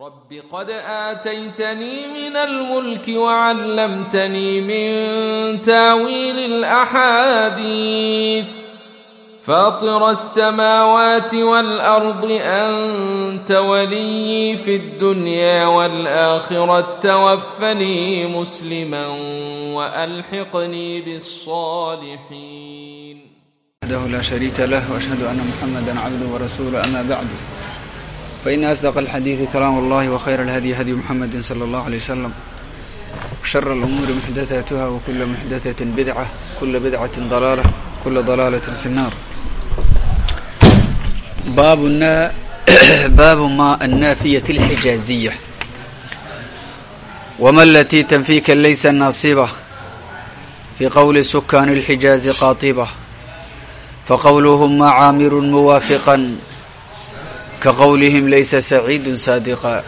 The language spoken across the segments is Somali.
رب قد آتيتني من الملك وعلمتني من تاويل الأحاديث فاطر السماوات والأرض أنت ولي في الدنيا والآخرة توفني مسلما وألحقني بالصالحين وحده لا شريك له وأشهد أن محمدا عبده ورسوله أما بعد فإن أصدق الحديث كلام الله وخير الهدي هدي محمد صلى الله عليه وسلم وشر الأمور محدثاتها وكل محدثة بدعة كل بدعة ضلالة كل ضلالة في النار باب النا باب ما النافية الحجازية وما التي تنفيك ليس الناصبة في قول سكان الحجاز قاطبة فقولهم ما عامر موافقا ka qowlihim laysa saciidun saadiqa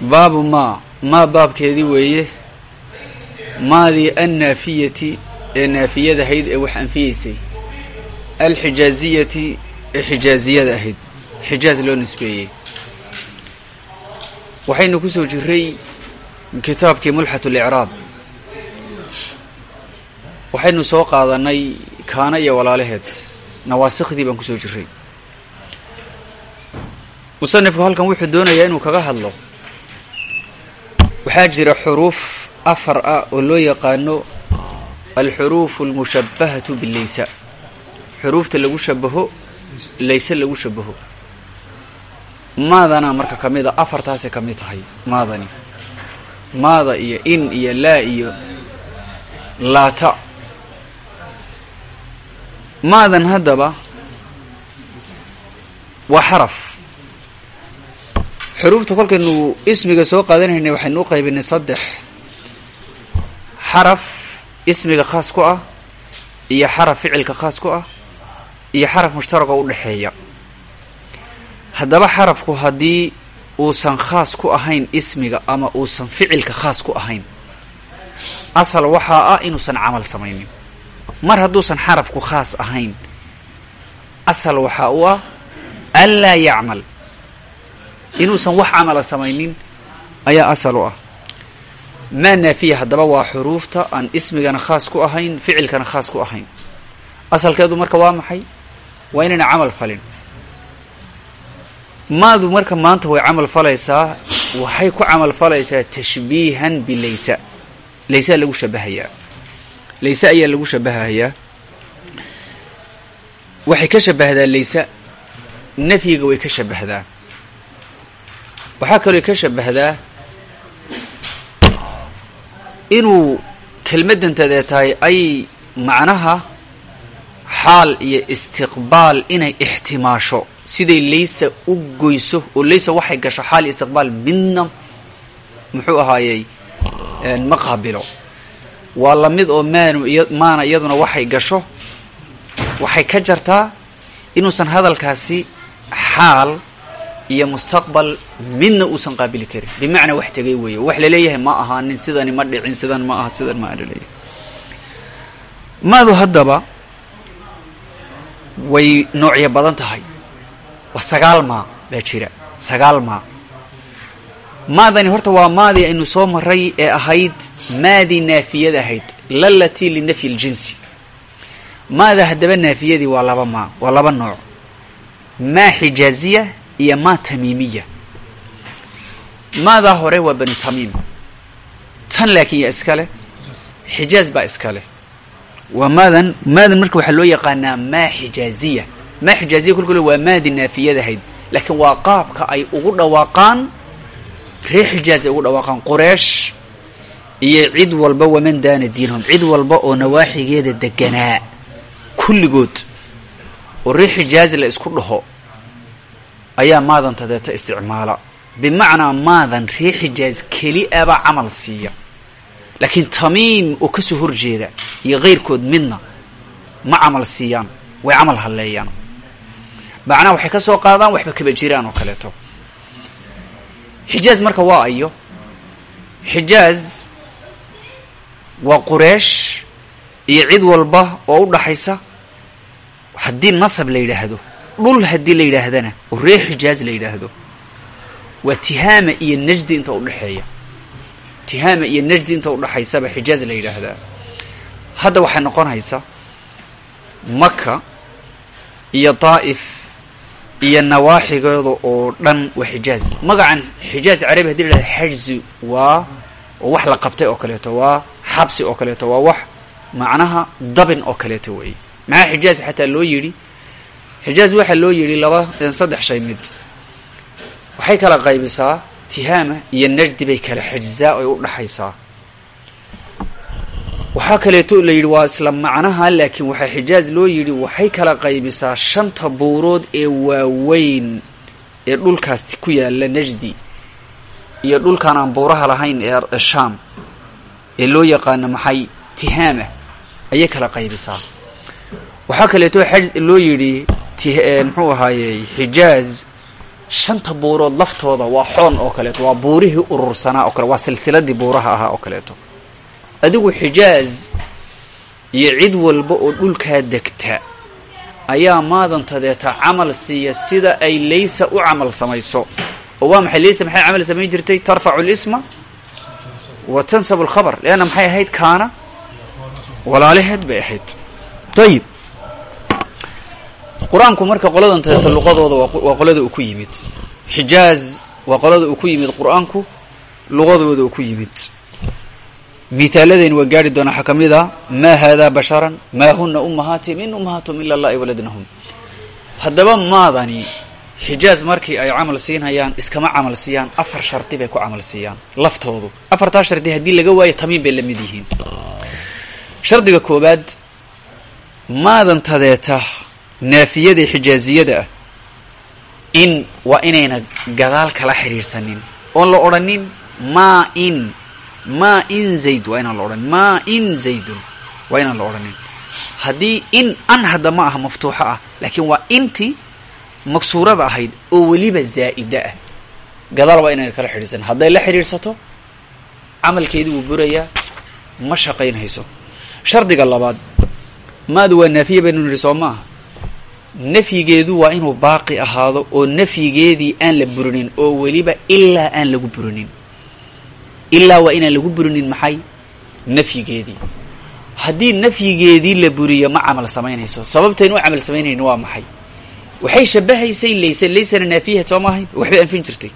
baabu maa maa baabkeedii weeye maadii annaafiyati ee naafiyada ahayd ee wax anfiyeysay alxijaaziyati ee xijaaziyada ahayd xijaaz loo nisbeeyey waxaynu ku soo jiray kitaabkii mulxat licraab waxaynu soo qaadanay kaana iyo walaalaheed nawaasikhdii baan ku soo jiray musanifku halkan wuxuu doonayaa inuu kaga hadlo. Waxaa jira xuruuf afar ah oo loo yaqaano alxuruufu almushabbahatu bilaysa xuruufta lagu shabaho layse lagu shabaho maadana marka ka mid a afartaasay ka mid tahay maadani. Maada iyo in iyo laa iyo laata. Maadan haddaba waa xaraf xuruufta kolkaynu ismiga soo qaadanaynay waxaynu u qaybinay saddex xaraf ismiga khaas ku ah iyo xaraf ficilka khaas ku ah iyo xaraf mushtaraka u dhexeeya haddaba xarafku haddii uusan khaas ku ahayn ismiga ama uusan ficilka khaas ku ahayn asal waxaa ah inuusan camal samaynin. Mar hadduusan xarafku khaas ahayn asal waxaa u ah anlaa yacmal inuusan wax camala samaynin ayaa asal u ah. Maa naafiya haddaba waa xuruufta aan ismigana khaas ku ahayn ficilkana khaas ku ahayn. Asalkeedu marka waa maxay? Waa inayna camal falin. Maadu marka maanta way camal falaysaa waxay ku camal falaysaa tashbiihan bilaysa. Laysaa lagu shabahayaa. Layse ayaa lagu shabahayaa. Waxay ka shabahdaa laysa. Nafyiga way ka shabahdaa waxaa kaloo ka shabahdaa inuu kelmaddantaadee tahay ay macnaha xaal iyo istiqbaal inay ixtimaasho. Siday laysa u goyso oo laysa waxay gasho xaal iyo istiqbaal midna muxuu ahaayey ma qaabilo waa la mid oo maanu maana iyaduna waxay gasho waxay ka jartaa inuusan hadalkaasi xaal iyo mustaqbal midna uusan qaabili karin. Bimacnaa wax tegay weeye wax la leeyahay ma ahaanin sidani ma dhicin sidan ma aha sidan ma la leeyahay maadu haddaba way noocyo badan tahay. Waa sagaal maa baa jira. Sagaal maa. Maadani horta waa maadii aynu soo maray ee ahayd maadii naafiyada ahayd. Lalatii linafyi ljinsi. Maada haddaba naafiyadii waa laba maa waa laba nooc. Maa xijaaziya iyo maa tamiimiya. Maadaa hore waa banu tamiim. Tan laakiin iska leh. Xijaaz baa iska leh. Waa maadan maadan marka waxaa loo yaqaanaa maa xijaaziya maa xijaaziya kolkole waa maadii naafiyada ahayd. Laakiin waa qaabka ay ugu dhawaaqaan reer xijaaz ay ugu dhawaaqaan qureesh iyo cid walba waman daana diinahum. Cid walba oo nawaaxigeeda deganaa kulligood. Oo reer xijaaz la isku dhaho ayaa maadan tadeeta isticmaala. Bimacnaa maadan reer xijaaz keli abaa camal siiya. Laakiin tamiim oo ka soo horjeeda iyo kayrkood midna ma camal siiyaan way camal halleeyaan. Macnaha waxay ka soo qaadaan waxba kaba jiraan oo kaleeto. Xijaaz marka waa ayo. Xijaaz waa qureesh iyo cid walba oo u dhaxaysa. Haddii nasab la yidhaahdo dhul haddii la yidhaahdana oo reer xijaaz la yidhaahdo waa tihaama iyo najdi inta udhexeeya tihaama iyo najdi inta udhexaysaba xijaaz la yidhaahdaa. Hadda waxay noqonaysa maka iyo daa'if iyo nawaaxigooda oo dhan waa xijaaz magacan xijaaz carabi haddii la yidhahda xajzi waa wax la qabtay oo kaleeto waa xabsi oo kaleeto waa wax macnaha dabin oo kaleeto weeye. Maxaa xijaaz xataa loo yidhi xijaaz waxaa loo yidhi laba saddex shay mid. Waxay kala qaybisaa tihaama iyo najdi bay kala xijzaa oy u dhaxaysaa. Waxaa kaleeto la yidhi waa isla macnaha laakiin waxaa xijaaz loo yidhi waxay kala qaybisaa shanta buurood ee waaweyn ee dhulkaas ku yaalla najdi iyo dhulkaan aan buuraha lahayn ee shaam ee loo yaqaano maxay tihaama ayay kala qaybisaa. Waxaa kaleeto loo yidhi muxuu ahaayey xijaaz shanta buurood laftooda waa xoon oo kaleeto waa buurihii urursanaa oo kale waa silsiladii buuraha ahaa oo kaleeto. Adigu xijaaz iyo cid walba oo dhulkaa degta ayaa maadantadeeta camal siiya sida ay laysa u camal samayso. Oo waa maxay laysa maxay camal samayn jirtay? Tarfacu lisma wa tansabu alkhabar leanna maxay ahayd kaana? Walaalaheed bay ahayd. Ayib qur'aanku marka qoladan tadeeta luqadooda waa qolada uu ku yimid. Xijaaz waa qolada uu ku yimid qur'aanku luqadooda uu ku yimid. Mithaaladeen waa gaari doonaa waxaa ka mid a maa haadaa basharan? Maa huna ummahaatihim in ummahaatum ila allahi waladnahum. Haddaba maadani xijaaz markii ay camal siinhayaan iskama camal siiyaan afar shardi bay ku camal siiyaan laftoodu. Afartaa shardi haddii laga waayo tamiin bay la mid yihiin. Shardiga koobaad maadantadeeta naafiyada xijaaziyada ah. In waa inayna gadaal kala xidhiidhsanin oon la odhanin maa in maa in zayd waa inaan la odhanin. Maa in zaydun waa inaan la odhanin. Haddii in an hadda ma aha maftuuxo ah laakiin waa intii maksuurada ahayd oo weliba zaa'ida ah. Gadaal waa inayna kala xidhiidhsanin hadday la xidhiidhsato camalkeedii wuu burayaa ma shaqaynhayso shardiga labaad maadu waa naafiya baynu nidhi soo maaha nafyigeedu waa inuu baaqi ahaado oo nafyigeedii aan la burinin oo weliba ilaa aan lagu burinin ilaa waa inaan lagu burinin maxay? Nafyigeedii. Haddii nafyigeedii la buriyo ma camal samaynayso. Sababtayn u camal samaynayni waa maxay? Waxay shabahaysay layse laysana naafiyahayd soo maahayn waxbay anfin jirtay.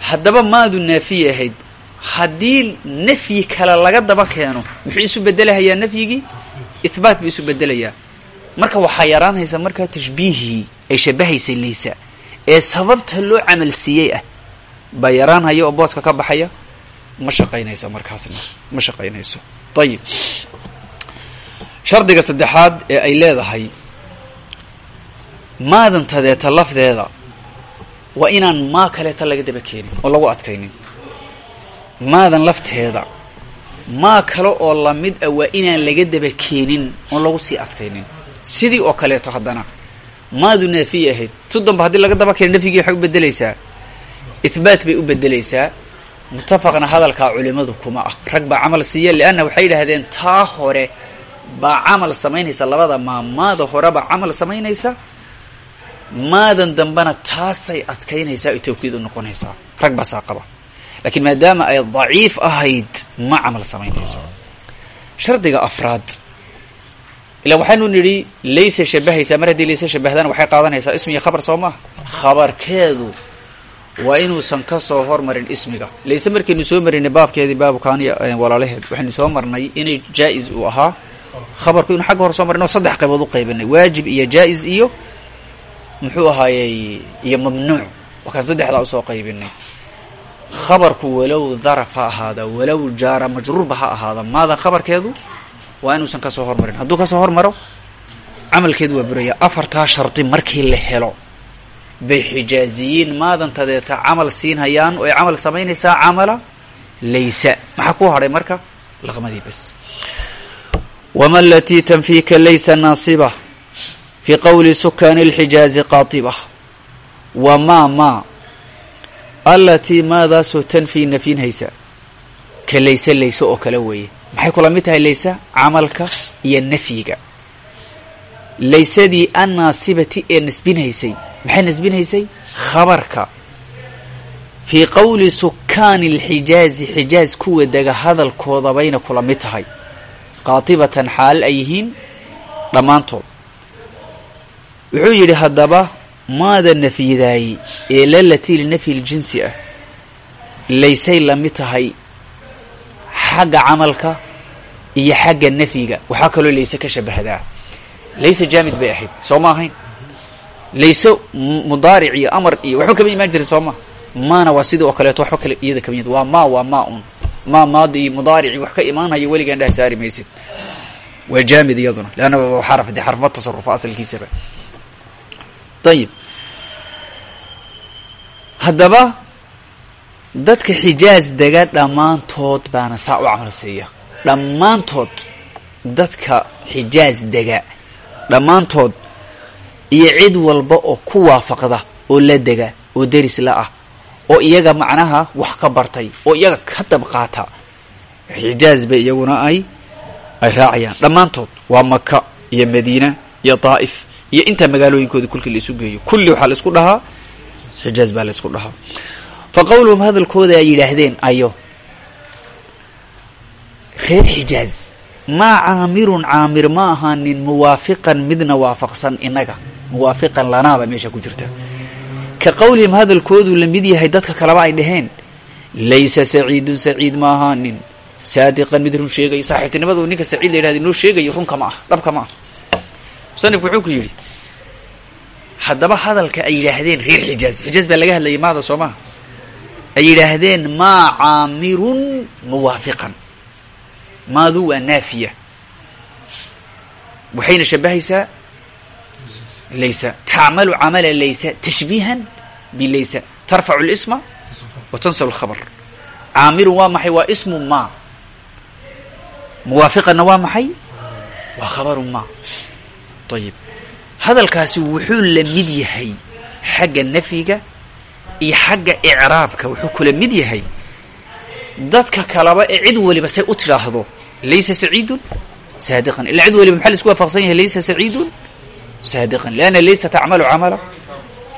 Haddaba maadu naafiye ahayd. Haddii nafyi kale laga daba keeno muxuu isu bedelahayaa nafyigii ihbaat buu isu bedelayaa marka waxaa yaraanaysa markaa tashbiihii ay shabahaysay laysa ee sababta loo camal siiyey ah baa yaraanhaya oo booska ka baxaya ma shaqaynayso markaasna ma shaqaynayso. Ayib shardiga saddexaad ee ay leedahay maadantadeeta lafdeeda waa inaan maa kaleeta laga daba keenin oo lagu adkaynin. Maadan lafteeda maa kale oo la mid ah waa inaan laga daba keenin oon lagu sii adkaynin sidii oo kaleeto haddana. Maadu naafiye ahayd. Tu damba haddii laga daba keeno nafyigii waxay u bedelaysaa ihbaat bay u bedelaysaa mutafaqna hadalkaa culimadu kuma ah. Rag baa camal siiya lianna waxay yidhaahdeen taa hore baa camal samaynaysa. Labada maa maada hore baa camal samaynaysa. Maadan dambena taasay adkaynaysaa ay tawkiid u noqonaysaa. Rag baasaa qaba. Laakiin maadaama ay daciif ahayd ma camal samaynayso. Shardiga afraad ila waxaanu nidhi laysa shabahaysaa. Mar haddii laysa shabahdana waxay qaadanaysaa ismi iyo khabar soo maaha khabarkeedu waa inuusan ka soo hormarin ismiga. Layse markaynu soo marinay baabkeedii baabu kaaniya walaalaheed waxaynu soo marnay inay jaa-is uu ahaa. Khabarku inu xagga hore soo marin oo saddex qaybood u qaybinay waajib iyo jaa-is iyo muxuu ahaayey iyo mamnuuc. Wakaan saddexdaa u soo qaybinay. Khabarku walow daraf ha ahaada walow jaara majruurba ha ahaada. Maadan khabarkeedu waa inuusan ka soo hormarin. Hadduu ka soo hormaro camalkeedu waa buraya afartaa shardi markii la helo bay xijaaziyiin maadantadeeta camal siinhayaan oo ay camal samaynaysaa camala laysa. Maxaa ku hadhay marka? Laqmadii bas wama alatii tanfiika laysa naasiba fii qowli sukaani اlxijaazi qaatiba. Wa maa maa alatii maadaasoo tanfii nafyinhaysa ka layse layse oo kale weeye maxay kula mid tahay laysa camalka iyo nafyiga. Laysadii annaasibati ee nasbinhaysay maxay nasbinhaysay khabarka. Fii qowli sukaani alxijaazi xijaaz kuwa dega hadalkooda bayna kula mid tahay. Qaatibatan xaal ay yihiin dhammaantood. Wuxuu yidhi haddaba maada nafyidaayey ee lalatii linafyi ljinsi ah? Laysay la mid tahay xagga camalka iyo xagga nafyiga. Waxaa kaloo layse ka shabahdaa. Layse jaamid bay ahayd. Soo ma ahayn? Layse mudaaric iyo amar iyo waxba kama imaan jirin soo ma? Maana waa sidii oo kaleeto waxba kale iyada kama waa ma waa ma un. Ma maadi iyo mudaarici wax ka imaanhayo weligaan dhaha saari maysid. Waa jaamid iyaduna. Leanna waa xaraf dee xarfma tasarufa asalkiisaba ayib haddaba dadka xijaaz dega dhammaantood baana saa u camal siiya. Dhammaantood dadka xijaaz dega dhammaantood iyo cid walba oo ku waafaqda oo la dega oo deris la ah oo iyaga macnaha wax ka bartay oo iyaga ka dab qaata xijaaz bay iyaguna ay ay raacayaan. Dhammaantood waa maka iyo madiina iyo daa'if iyo intaa magaalooyinkooda kulkii la isu geeyo. Kulli waxaa la isku dhahaa xijaaz baa la isku dhahaa fa qowluhum hadalkooda ay yidhaahdeen ayo reer xijaaz maa caamirun caamir ma ahaanin muwaafiqan midna waafaqsan inaga muwaafiqan lanaaba meesha ku jirta ka qowlihim hadalkoodu la mid yahay dadka kaleba ay dhaheen laysa saciidun saciid ma ahaanin saadiqan mid run sheegaya saaxiibtinimadu ninka saciid la yidhahda inoo sheegayo runka ma ah dhabka ma ah musanifku wuxuu ku yidhi haddaba hadalka ay yidhaahdeen reer xijaaz xijaaz baa laga hadlayay maada soo maha ay yidhaahdeen maa caamirun muwaafiqan. Maadu waa naafiya. Waxayna shabahaysaa laysa. Tacmalu camala laysa tashbiihan bilaysa tarfacu lisma wa tansabu lkhabar caamirun waa maxay? Waa ismu ma muwaafiqanna waa maxay? Waa khabaru ma ayib hadalkaasi wuxuu la mid yahay xagga nafyiga iyo xagga icraabka wuxuu kula mid yahay dadka kaleba ee cid waliba say u tidhaahdo laysa saciidun? Saadiqan. Ilaa cid waliba maxaa la isku waafaqsan yahay laysa saciidun? Saadiqan. Lianna laysa tacmalu camala?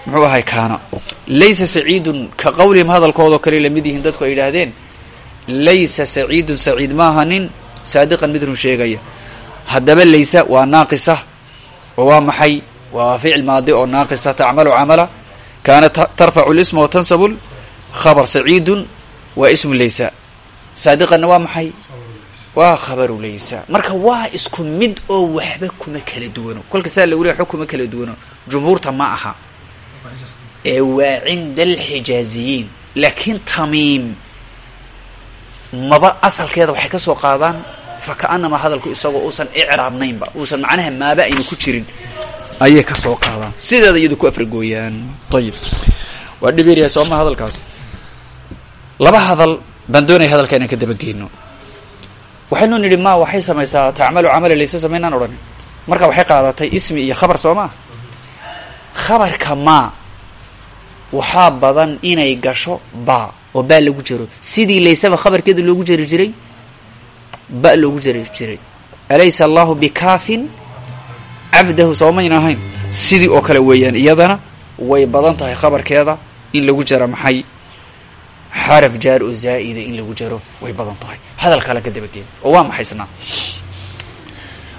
Muxuu ahay kaana. Laysa saciidun? Ka qowlihim hadalkoodao kale la mid yihiin dadku ay yidhaahdeen laysa saciidun saciid ma ahanin? Saadiqan mid run sheegaya. Haddaba laysa waa naaqisa. Oo waa maxay? Waa ficil maadi oo naaqisa tacmalu camala kaana tarfacu lisma wa tansabu khabar saciidun waa ismu laysa saadiqanna waa maxay waa khabaru laysa marka waa isku mid oo waxba kuma kala duwano kolka saa lagu leey waxba kuma kala duwano jumhuurta ma aha ee waa cinda alxijaaziyiin laakiin tamiim maba asalkeeda waxay ka soo qaadaan fa ka'anama hadalku isagoo uusan icraabnaynba uusan macnaha maaba ayna ku jirin ayay ka soo qaadaan. Sideeda iyadu ku afragooyaan ayib waa dhibeeryahay sooma hadalkaas. Laba hadal baan doonaya hadalka inaan ka dabageyno waxaynu nidhi ma waxay samaysaa tacmalu camala laysa samaynaan odhan. Marka waxay qaadatay ismi iyo khabar soo maa khabarka ma waxaa badan inay gasho ba oo baa lagu jiro sidii laysaba khabarkeeda loogu jeri jiray ba loogu jeri jiray. Alaysa allahu bikaafin cabdahu soomayna ahayn sidii oo kale weeyaan. Iyadana way badan tahay khabarkeeda in lagu jaro maxay? Xaraf jaar oo zaa'ida in lagu jaro way badan tahay. Hadal kale ka dabageen oo waa maxaysnaa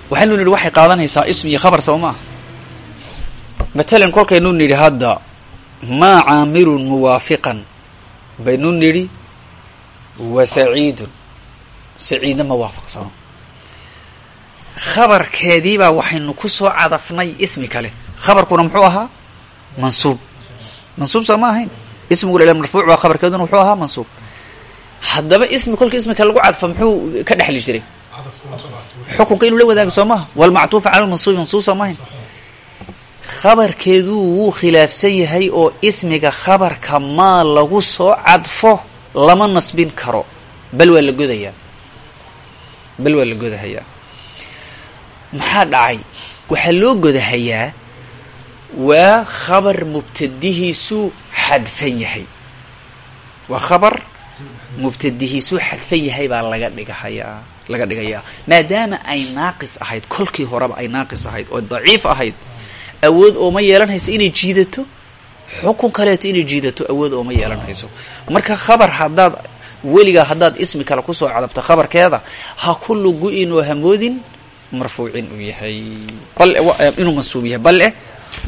waxaynu nidhi waxay qaadanaysaa ismi iyo khabar soo maa matalan kolkaynu nidhi hadda maa caamirun muwaafiqan. Baynu nidhi wa saciidun. Saciidna ma waafaqsano khabarkeediibaa waxaynu ku soo cadafnay ismi kale. Khabarkuna muxuu ahaa mansuub. Mansuub soo ma ahayn? Ismigu ila marfuuc waa khabarkeeduna wuxuu ahaa mansuub. Haddaba ismi kolka ismi kale lagu cadfa muxuu ka dhexli jiray? Xukunka inuu la wadaago soo maha walmactuufa cala lmansuubi mansuub soo maahayn khabarkeedu wuu khilaafsan yahay oo ismiga khabarka maa lagu soo cadfo lama nasbin karo. Bal waa la godayaa. Bal waa la godahayaa maxaa dhacay? Waxaa loo godahayaa waa khabar mubtadihiisu xadfan yahay. Waa khabar mubtadihiisu xadfan yahay baa laga dhigahayaa laga dhigayaa. Maadaama ay naaqis ahayd kolkii horeba ay naaqis ahayd oo daciif ahayd awood ooma yeelanaysa inay jiidato xukun kaleeto inay jiidato awood ooma yeelanayso marka khabar haddaad weligaa haddaad ismi kale ku soo cadabto khabarkeeda ha ku lugu-in oo hamoodin marfuucin uu yahay. Bal inuu mansuub yahay. Bal eh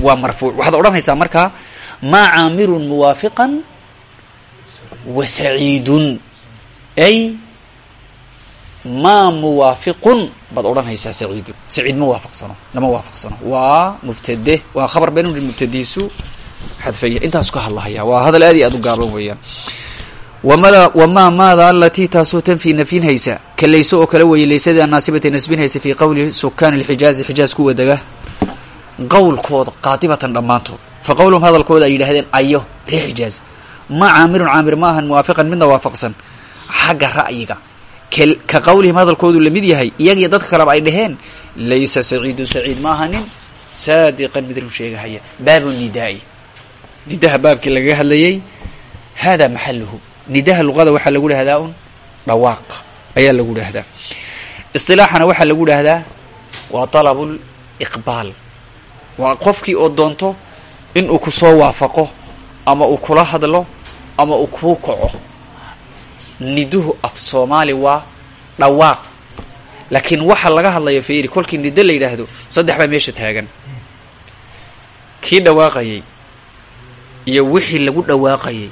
waa marfuuc. Waxaad odhanaysaa markaa maa caamirun muwaafiqan wa saciidun. Ay maa muwaafiqun. Baad odhanaysaa saciidun saciid ma waafaqsano lama waafaqsano. Waa mubtade waa khabar been mubtadiisu xadfaya. Intaasu ka hadlahaya. Waa hadal aad iyo aad u gaaban weeyaan wamaa maada alatii taasoo tanfii nafyinhaysa ka layso oo kale weeye laysadii annaasibata nasbinhaysa fii qowli sukaani lxijaazi xijaaz kuwa dega qowlkooda qaatibatan dhammaantood fa qowluhum hadalkooda ay yidhahdeen ayo ree xijaaz ma caamirun caamir ma ahan muwaafiqan midna waafaqsan xagga ra'yiga ka qowlihim hadalkoodu la mid yahay iyagiyo dadka kaleba ay dhaheen laysa saciidun saciid ma ahanin saadiqan mid sheegahaya baabu nidaai nidaha baabkii lagaga hadlayay hada maxaluhu nidaha luqada waxaa lagu dhahdaa un? Dhawaaq ayaa lagu dhahdaa isilaaxana waxaa lagu dhahdaa waa dalabul iqbaal. Waa qofkii oo doonto inuu ku soo waafaqo ama uu kula hadlo ama uu kuu kaco. Niduhu af soomaali waa dhawaaq. Laakiin waxa laga hadlayo fiiri kolkii nido la yidhaahdo saddex baa meesha taagan. Kii dhawaaqayay iyo wixii lagu dhawaaqayay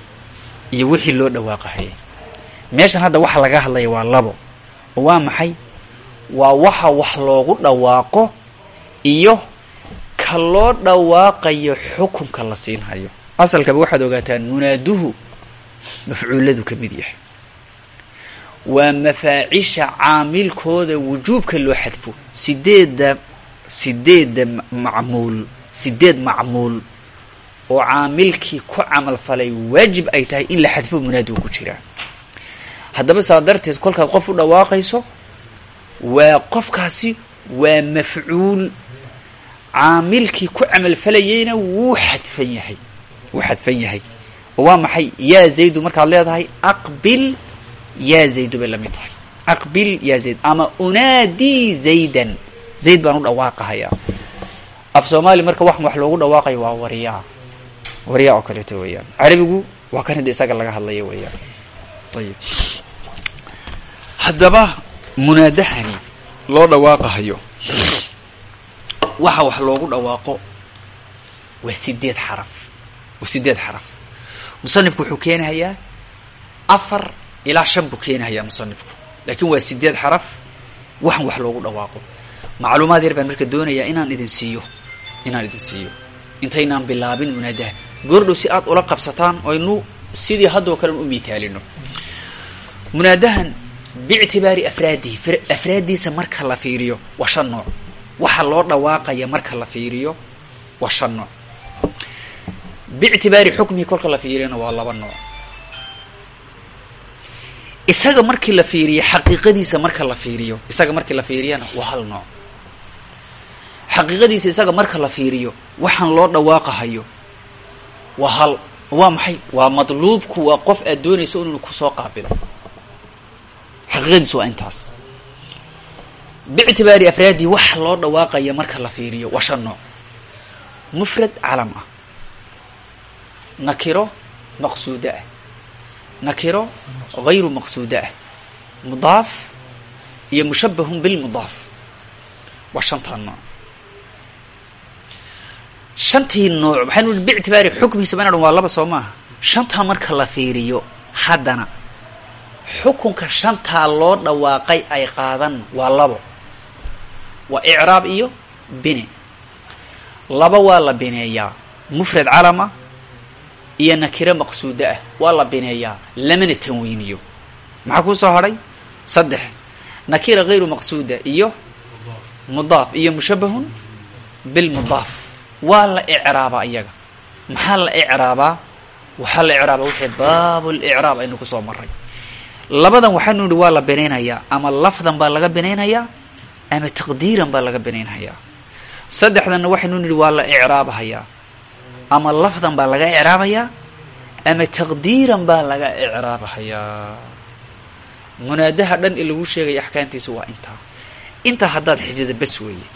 iyo wixii loo dhawaaqahayay meeshan hadda waxa laga hadlaya waa labo. Oo waa maxay? Waa waxa wax loogu dhawaaqo iyo ka loo dhawaaqayo xukunka la siinhayo asalkaba waxaad ogaataan munaaduhu mafcuuladu ka mid yahay. Waa mafaacisha caamilkooda wujuubka loo xadfo. Sideedda sideedda macmuul sideed macmuul oo caamilkii ku camal falay waajib ay tahay in la xadfo munaadigu ku jiraa haddaba saa darteed kolkaad qof u dhawaaqayso waa qofkaasi waa mafcuul. Caamilkii ku camalfalayeyna wuu xadfan yahay wuu xadfan yahay. Oo waa maxay? Yaa zaydu markaad leedahay aqbil yaa zaydu bay la mid tahay. Aqbil yaa zayd ama unaadii zaydan. Zayd baan u dhawaaqahayaa. Af soomaali marka wax wax loogu dhawaaqayo waa waryaa waryaa oo kaleeto weeyaan. Carabigu waa kan hidda isaga laga hadlaya weeyaan. Ayib. Haddaba munaadahani loo dhawaaqahayo. Waxa wax loogu dhawaaqo waa sideed xaraf. Waa sideed xaraf. Musanifku wuxuu keenahayaa afar ilaa shan buu keenahayaa musanifku. Laakiin waa sideed xaraf waxan wax loogu dhawaaqo. Macluumaad yar baan marka doonayaa inaan idin siiyo. Inaan idin siiyo. Intaynaan bilaabin munaadaha goordhow si aad ula qabsataan oynu sidii haddoo kalen u miithaalino munaadahan biictibaari afraadihi afraaddiisa marka la fiiriyo waa shan nooc. Waxa loo dhawaaqaya marka la fiiriyo waa shan nooc. Biictibaari xukmihi kolka la fiiriyona waa laba nooc. Isaga markii la fiiriyo xaqiiqadiisa marka la fiiriyo isaga markii la fiiriyana waa hal nooc. Xaqiiqadiisa isaga marka la fiiriyo waxaan loo dhawaaqahayo waa hal waa maxay? Waa madluubku waa qof aad doonayso inuu ku soo qaabilo. Xaqiiqadiisu waa intaas. Biictibaari afraadi waxa loo dhawaaqaya marka la fiiriyo waa shan nooc. Mufrad calam ah. Nakiro maqsuudo ah. Nakiro hayru maqsuudo ah. Mudaaf iyo mushabahun bilmudaaf waa shantaa nooc shantii nooc waxaynu ihi biictibaari xukmiisa bana dhan waa laba soo maaha. Shantaa marka la fiiriyo haddana xukunka shantaa loo dhawaaqay ay qaadan waa labo. Waa icraab iyo bine laba waa la bineeyaa mufrad calama iyo nakiro maqsuudo ah waa la bineeyaa lamana tanwiiniyo maxaa kuu soo hadhay? Saddex. Nakira hayru maqsuuda iyo mudaaf. Iyo mushabahun bilmudaaf waa la icraabaa iyaga. Maxaa la icraabaa waxaa la icraabaa wixii baabulicraab aynu ku soo maray labadan waxaanu nihi waa la binaynayaa ama lafdan baa laga binaynayaa ama taqdiiran baa laga binaynayaa saddexdanna waxaynu nihi waa la icraabahayaa ama lafdan baa laga icraabayaa ama taqdiiran baa laga icraabahayaa. Munaadaha dhan ee lagu sheegaya axkaamtiisa waa intaa. Intaa haddaad xifdida bas weeye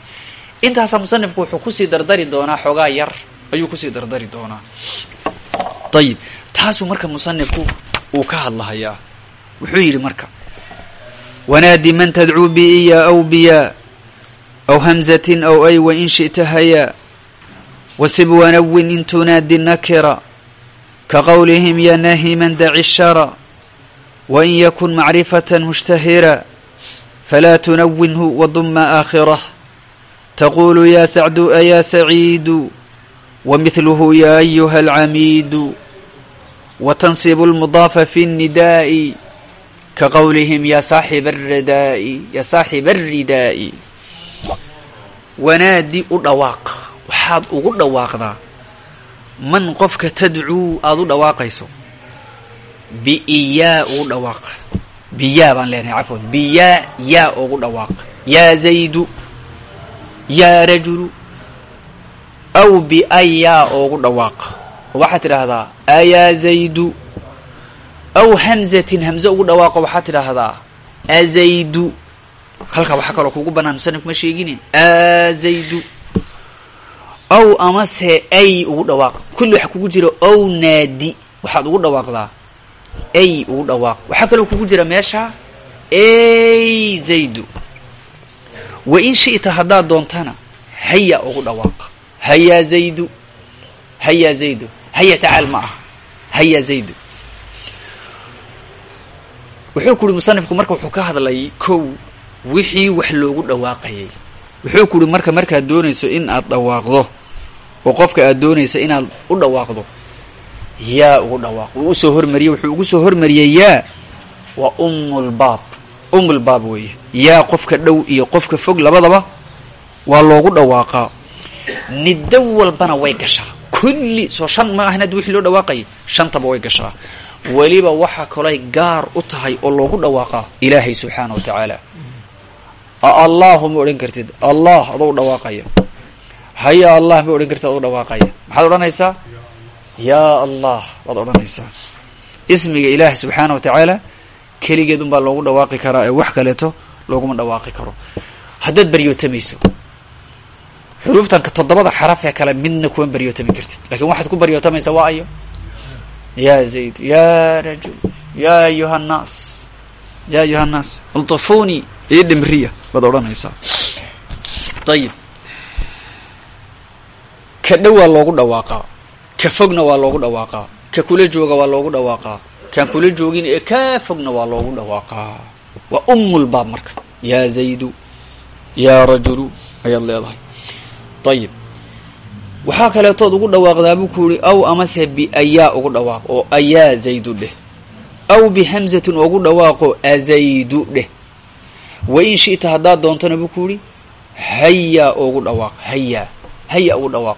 intaasaa musanifku wuxuu ku sii dardari doonaa xoogaa yar ayuu ku sii dardari doonaa. Ayib taasuu marka musanifku uu ka hadlahayaa. Wuxuu yidhi marka wanaadi man tadcuu biiya aw biya aw hamzatin aw ay wain shi'ta haya wasib wanawin in tunaadi nakira ka qowlihim ya nahiman daci shara wain yakun macrifata mushtahira falaa tunawinhu waduma aakhirah taqulu ya sacdu aya saciidu wamithluhu ya ayuha alcamiidu watansibu lmudaafa fi nnidaa'i ka qowlihim ya saaxiba aridaa'i ya saaxiba alridaa'i wanaadi u dhawaaq waxaad ugu dhawaaqdaa man qofka tadcuu aada u dhawaaqayso biiyaa ugu dhawaaq biyaa baan leenahay cafwan biyaa yaa ugu dhawaaq yaa zaydu yaa rajulu aw biayaa ugu dhawaaq. Waxaad tidhaahdaa ayaa zaydu. Aw hamzatin hamze ugu dhawaaqo waxaad tidhaahdaa azaydu halkaa waxaa kaloo kugu banaan musanif ma sheegine azaydu aw amase ay ugu dhawaaq. Kulli waxa kugu jira ow naadi. Waxaad ugu dhawaaqdaa ay ugu dhawaaq. Waxaa kaloo kugu jira meesha ay zaydu wa in shi'ta haddaad doontana haya ugu dhawaaq hayaa zaydu hayaa zaydu haya tacaal ma aha hayaa zaydu. Wuxuu ku uhi musanifku marka wuxuu ka hadlay kow wixii wax loogu dhawaaqayay. Wuxuu ku uhi marka markaad doonayso in aad dhawaaqdo oo qofka aad doonaysa inaad u dhawaaqdo yaa ugu dhawaaq uu u soo hormariyey wuxuu ugu soo hormariyey yaa. Waa ummulbaab ummulbaab weeye. Yaa qofka dhow iyo qofka fog labadaba waa loogu dhawaaqaa. Niddo walbana way gashaa. Kulli soo shan ma ahan haddi wixii loo dhawaaqayay shantaba way gashaa. Weliba waxaa kalay gaar u tahay oo loogu dhawaaqaa ilaahay subxaana wa tacaala. Allahu ma odhan kartid allah adoo dhawaaqaya. Haya allah ma odhan kartid adoo dhawaaqaya. Maxaad odhanaysaa? Yaa allah waad odhanaysaa. Ismiga ilaahi subxaana wa tacaala keligeed unbaa loogu dhawaaqi karaa ee wax kaleeto looguma dhawaaqi karo. Haddaad baryootamayso xuruuftanka toddobada xaraf ee kale midna kuma baryootami kartid. Lakin waxaad ku baryootamaysaa waa ayo. Ya zayd ya rajul ya ayuha nnaas ya ayuha nnaas altafuni iyo dhimriya baad odhanaysaa. Ayib ka dhow waa loogu dhawaaqaa. Ka fogna waa loogu dhawaaqaa. Ka kula jooga waa loogu dhawaaqaa kaan kula joogin ee kaa fogna waa loogu dhawaaqaa waa ummulbaab marka. Ya zaydu ya rajulu ayaad leedahay. Ayib waxaa kaleetood ugu dhawaaqdaa buu ku yihi aw amase biayaa ugu dhawaaq oo ayaa zaydu dheh. Aw bihamzatin ugu dhawaaqo azaydu dheh. Wa in shi'ta haddaad doontona buu ku yihi hayaa ugu dhawaaq hayaa haya ugu dhawaaq.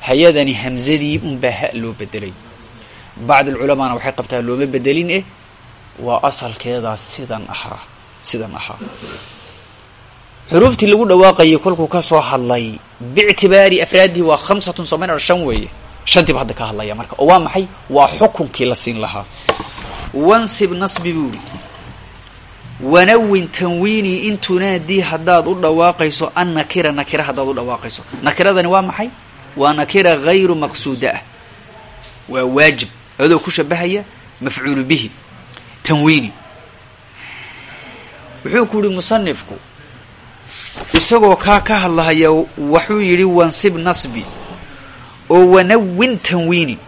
Hayadani hamzadii unbaa ha loo bedelay bacd alculamaana waxay qabtaa looma bedelin eh waa asalkeedaa sidan ahaa sidan ahaa xuruuftii lagu dhawaaqayay kolkuu ka hadlay biictibaari afraadihi waa khamsatun soman shan weeye shantiiba hadda ka hadlaya marka oo waa maxay waa xukunkii la siin lahaa wansib nasbi buu ihi wanawin tanwiini in tunaadii haddaad u dhawaaqayso an nakira nakira haddaad u dhawaaqayso nakiradani waa maxay waa nakira hayru maqsuuda ah waa waajib adoo ku shabahaya mafcuulu bihi tanwiini wuxuu ku yihi musanifku isagoo kaa ka hadlahaya wuxuu yidhi wansib nasbi oo wanawin tanwiini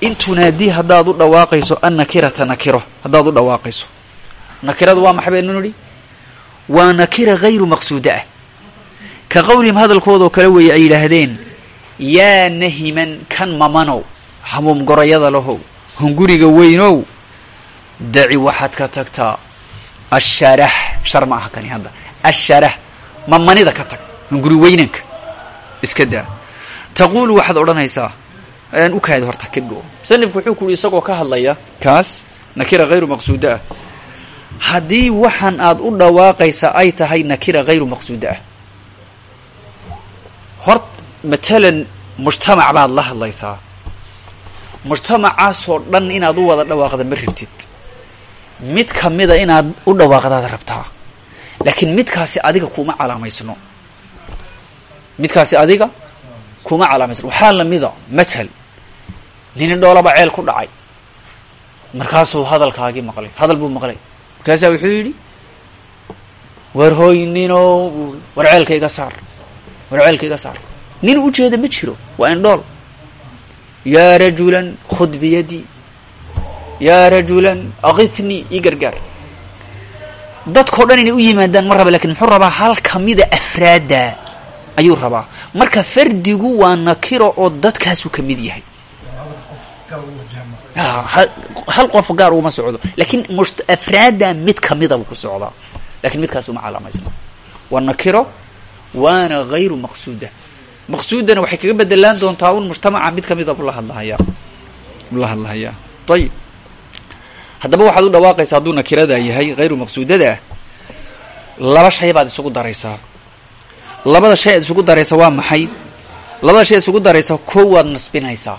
in tunaadii haddaad u dhawaaqayso an nakirata nakiro haddaad u dhawaaqayso nakiradu waa maxay baynu nidhi waa nakira hayru maqsuuda ah ka qowlihim hadalkoodoo kale weeye ay yidhaahdeen yaa nahiman kan mamanow hamuum gorayada lahow hunguriga weynow daci waxaad ka tagtaa asharax shar ma aha kani hadda asharax mamanida ka tag hunguri weynanka iska daa. Taquulu waxaad odhanaysaa aan u kaadi horta ka go. Musanifku wuxuu ku uhi isagoo ka hadlaya kaas nakira hayru maqsuuda ah. Haddii waxaan aad u dhawaaqaysa ay tahay nakira hayru maqsuuda ah. Hor matalan mujtamac baad la hadlaysaa mujtamacaasoo dhan inaad u wada dhawaaqda ma rabtid mid kamida inaad u dhawaaqdaad rabtaa. Laakiin midkaasi adiga kuma calaamaysno midkaasi adiga kuma calaamaysan waxaa lamida matal nin indhoolaba ceel ku dhacay. Markaasuu hadalkaagii maqlay. Hadal buu maqlay. Markaasaa wuxuu yidhi war hooy ninoo war ceelka iga saar. War ceelka iga saar. Nin ujeeda ma jiro. Waa indhool yaa rajulan khud biyadii yaa rajulan akithnii ii gargaar. Dadkao dhan inay u yimaadaan ma raba laakiin muxuu rabaa hal kamida afraadda ayuu rabaa. Marka fardigu waa nakiro oo dadkaasuu ka mid yahay. Hal qof gaar uma socdo. Lakin mus afraadda mid kamida buu ku socdaa. Lakin midkaas uma waa nakiro waana gayru maqsuuda maqsuudana waxay kaga bedelaan doontaa un mujtamaca mid kamida bula hadlahayaa. Bula hadlahayaa. Ayib haddaba waxaad u dhawaaqaysaa hadduu nakirada yahay hayru maqsuudada laba shay baad isugu daraysaa. Labada shay aad isugu daraysaa waa maxay? Labada shay isugu daraysaa ko waad nasbinaysaa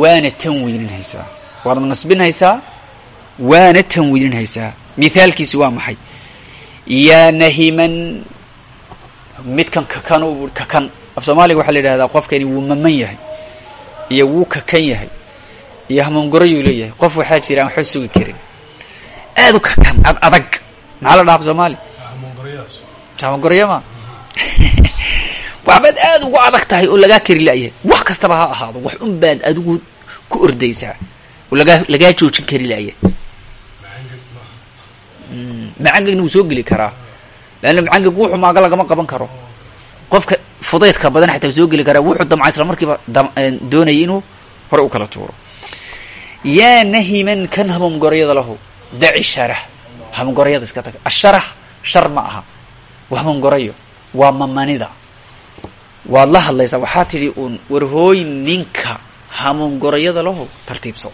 waana tanwiininhaysaa waad nasbinhaysaa waana tanwiininhaysaa mithaalkiisi waa maxay? Yaa nahiman midkan kakan kakan. Af soomaaliga waxaa la yidhahdaa qofkani wuu maman yahay iyo wuu kakan yahay iyo hamoongorayuu leeyahay. Qof waxaa jira aan waxba sugi karin. Aad u kakan ad adag. Maxaa la dhaha af soomaali? Hamoongoraya ma. Waxbaad aad ugu adag tahay oo lagaa kari la'yahay wax kastaba ha ahaado wax un baad adigu ku ordaysaa oo lagaa lagaa joojin kari la'yahay macangagna wuu soo geli karaa leanna macangag wuxuu maaga lagama qaban karo qofka fudaydka badan xataa soo geli karaa wuxuu damca isla markiiba doonayay inuu hore u kala tuuro yaa nahiman kan hamoongoryada lahu daci sharah hamoongoryada iska taga asharah shar ma aha waa hamoongorayo waa mamanida waad la hadlaysaa waxaa tidhi uun warhooy ninka hamoongorayada lahu tartiibso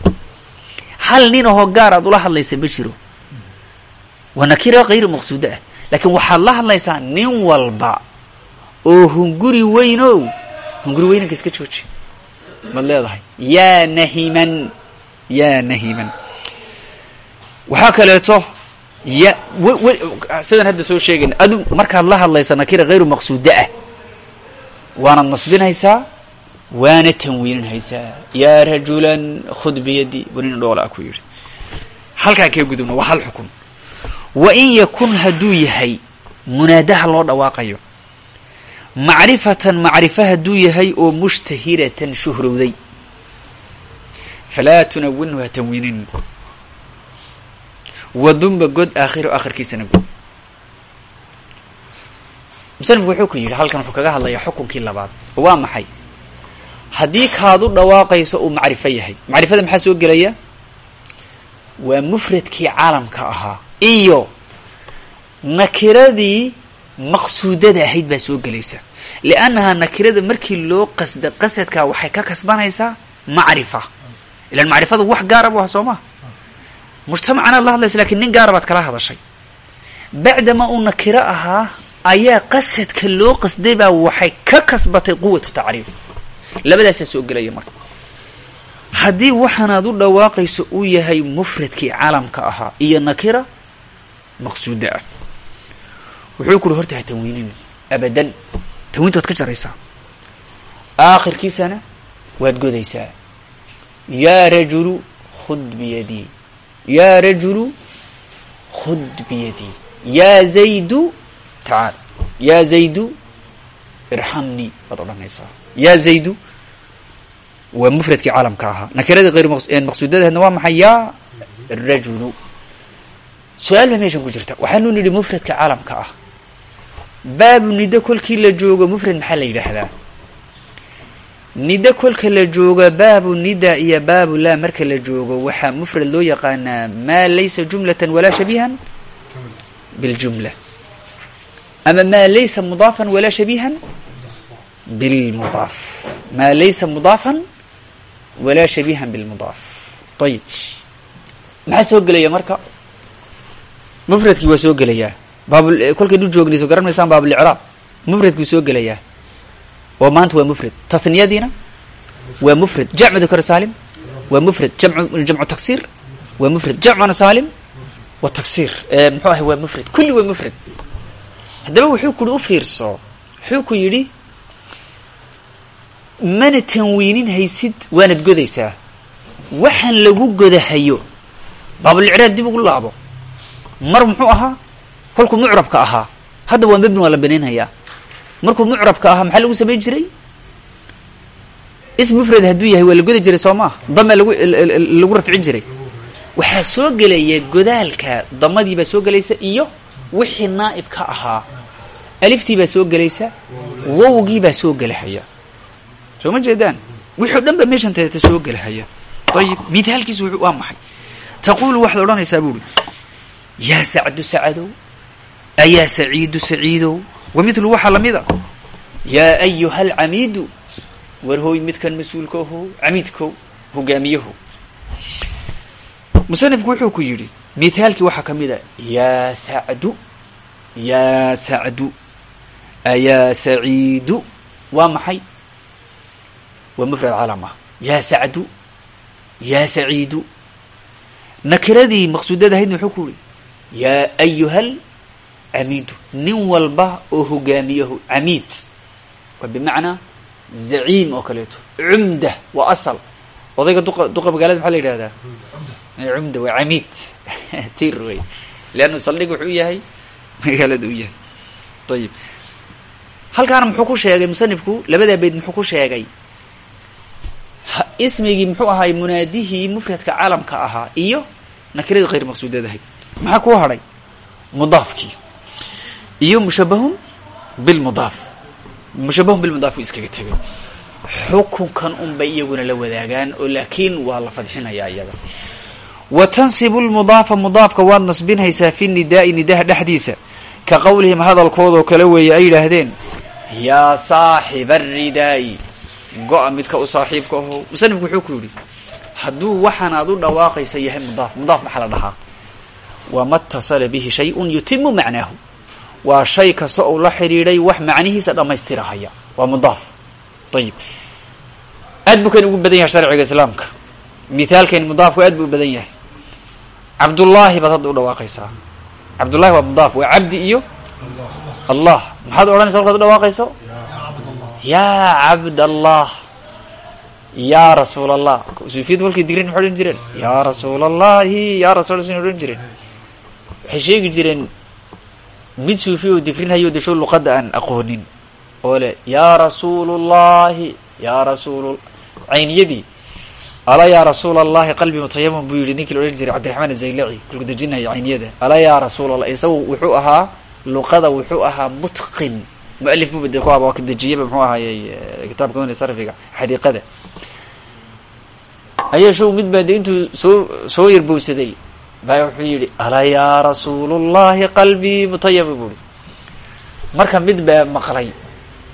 hal nin ahoo gaar aad ula hadlaysa ma jiro waa nakira kayru maqsuudo ah laakiin waxaad la hadlaysaa nin walba oo hunguri weynow hunguri weynanka iska jooji maad leedahay. Yaa nahiman yaa nahiman. Waxaa kaleeto ya sidaan hadda soo sheegayna adu markaad la hadlaysa nakira hayru maqsuudo ah. Waanaad nasbinaysaa waana tanwiininhaysaa yaa rajulan khud biyadi wanin dhoola a ku yidhi. Halkaan kee gudubna waa hal xukun wa in yakun hadduu yahay munaadaha loo dhawaaqayo. Macrifatan macrifo hadduu yahay oo mushtahiratan shuhrowday. Falaa tunawinhu ha tanwiinin. Wadunba god aakhiro aakhirkiisana god musanifku wuxuu ku yidhi halkan wuxuu kaga hadlayaa xukunkii labaad. Oo waa maxay? Haddii kaad u dhawaaqayso uu macrifo yahay. Macrifada maxaa soo gelaya? Waa mufradkii caalamka ahaa iyo nakiradii maqsuudada ahayd baa soo gelaysa. Liannahaa nakirada markii loo qasda qasadkaa waxay ka kasbanaysaa macrifa. Ilan macrifadu wax gaara bu aha soo ma? Mujtamacanaad la hadlaysa laakiin nin gaara baad kala hadashay. Bacdama uu nakiro ahaa ayaa qasadka loo qasday baa waxay ka kasbatay quwatu tacriif. Labadaasaa soo gelaya marka. Haddii waxaanaad u dhawaaqayso uu yahay mufradkii calamka ahaa iyo nakira maqsuuda ah. Wuxuu ku uhi horta ha abadan. Tanwiinta waad ka jaraysaa. Aakhirkiisana waad godaysaa. Yaa rajulu khud biyadii yaa rajulu khud biyadii yaa zaydu tacaal yaa zaydu irxamnii baad odhanaysaa. Yaa zaydu waa mufradkii caalamka ahaa. Nakiradii hayr maqsuudadaheedna waa maxay? Yaa rajulu su'aal baa meeshan ku jirta waxaanu nidhi mufradka caalamka ah baabu nido kolkii la joogo mufrad maxaa la yidhaahdaa nido kolka la jooga baabu nida iyo baabu laa marka la joogo waxaa mufrad loo yaqaanaa maa laysa jumlatan walaa shabiihan biljumla ama maa laysa mudaafan walaa shabiihan bilmudaaf maa laysa mudaafan walaa shabiihan bilmudaaf ayib maxaa soo gelaya marka mufradkii waa soo gelayaa. Baab kolkaynu joognayso garan maysaan baabulicraab mufradkuu soo gelayaa. Oo maanta waa mufrad. Tasniyadiina waa mufrad. Jamcu dakar saalim waa mufrad. Jamcu taksiir waa mufrad. Jamcuna saalim wa taksiir. Muxuu ahay waa mufrad. Kulli waa mufrad. Haddaba wuxuu ku uhi u fiirso wuxuu ku yidhi mana tanwiinin haysid waanad godaysaa. Waxaan lagu godahayo. Baabulcraab dib ugu laabo mar muxuu ahaa? Kolkuu mucrabka ahaa. Hadda waa mebni waa la banaynhayaa markuu mucrabka ahaa maxaa lagu samayn jiray? Ism hadduu yahay waa la godi jiray soo maa dama lagu lagu rafcin jiray. Waxaa soo gelaya godaalka damadii baa soo gelaysa iyo wixii naa'ib ka ahaa. Aliftii baa soo gelaysa wowgii baa soo gelahaya. Soo ma jeedaan? Wixii o dhan ba meeshan teeta soo gelahaya. Ayib mithaalkiisu waa maxay? Taquulu waxaad odhanaysaa buuri yaa sacdu sacadow ayaa saciidu saciidow wa mithlu waxaa la mid a yaa ayuha alcamiidu war hooy midkan mas'uulka aho camiidkow hogaamiyaho musanifku wuxuu ku yidhi mithaalkii waxaa ka mid a yaa sacdu yaa sacdu ayaa saciidu waa maxay waa mufrad calam ah yaa sacdu yaa saciidu nakiradii maqsuudada ahaydna wuxuu ku yihi yaa ayuhal camiidu nin walba oo hogaamiyaho camiid waa bimacnaa zaciim oo kaleeto cumda waa asal odayga duqa duqa magaalada maxaa la yidhahdaa cumda waa camiid tir wey leannu saldhig wuxuu yahay magaalada u yahay ayib halkaana muxuu ku sheegay musanifku labadaa bayd muxuu ku sheegay ismigii muxuu ahaay munaadihii mufradka calamka ahaa iyo nakiradii khayr maqsuudadahay maxaa kuu hadhay? Mudaafkii. Iyo mushabahun bilmudaaf. Mushabahun bilmudaaf uu iskaga tegay. Xukunkan unbay iyaguna la wadaagaan oo laakiin waa la fadxinayaa iyaga wa tansibu lmudaafa mudaafka waad nasbinhaysaa fi nidaai nidaha dhexdiisa. Ka qowlihim hadalkoodoo kale weeye ay yidhaahdeen yaa saaxiba aridaa'i go-a midka u saaxiibka aho. Musanifku wuxuu ku yidhi hadduu waxaan aad u dhawaaqaysa yahay mudaaf mudaaf maxaa la dhahaa wama اtasala bihi shayun yutimu macnaahu waa shay kasta ou la xidhiidhay wax macnihiisa dhammaystirahaya. Waa mudaaf. Ayib aad buu kan ugu badan yahay sharciga islaamka. Mithaalkan mudaafku aad buu u badan yahay. Cabdullaahi baad hadda u dhawaaqaysaa. Cabdullahi waa mudaaf. Waa cabdi iyo? Allah. Maxaad odhanaysa halkaad u dhawaaqayso? Yaa cabd allah yaa rasuul allah suufiyadu walkay digrin yaa rasul odhan waxay sheegi jireen mid suufi oo digrinhayo desho luqadda aan aqoonin. Oo le yaa rasuul llahi yaa rasuul cayniyadii ala yaa rasuul allahi qalbi mutayaman buu yihi ninkii la odhan jiray cabdiraxmaan azaylaci kulku dejinaya cayniyada. Ala yaa rasuul allah isagu wuxuu ahaa luqada wuxuu ahaa mutqin. Mualif bu bede ku waa ka dejiyaba muxuu ahaayey kitaabka wan sarfiga xadiiqada. Ayaa show mid baa de intuu soo soo yarbowsaday baa wuxuu yihi ala yaa rasuulullahi qalbii mutayama buuri marka mid baa maqlay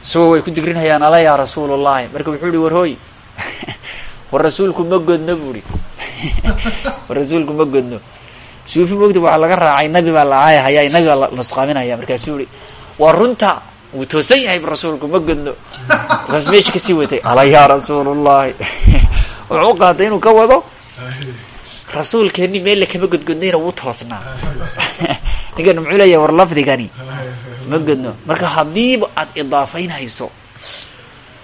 isagoo way ku digrinhayaan ala yaa rasuulullahi marka wuxuu yihi war hooy. War rasuulku ma godno buuri war rasuulku ma godno. Suufi mogta waxaa laga raacay nabi baa la caayahaya nabi baa la nusqaaminaya markaasuu yihi waa runta wuu toosan yahay rasuulku ma godno. Markaas meesha ka sii watay ala yaa rasuulullahi wuxuu qaatay inuu ka wado rasuulkeeni meelle kama godgodnayna wuu toosnaa. Ninkan muxuu war lafdigani. Ma godno. Marka haddiiba aad idaafaynhayso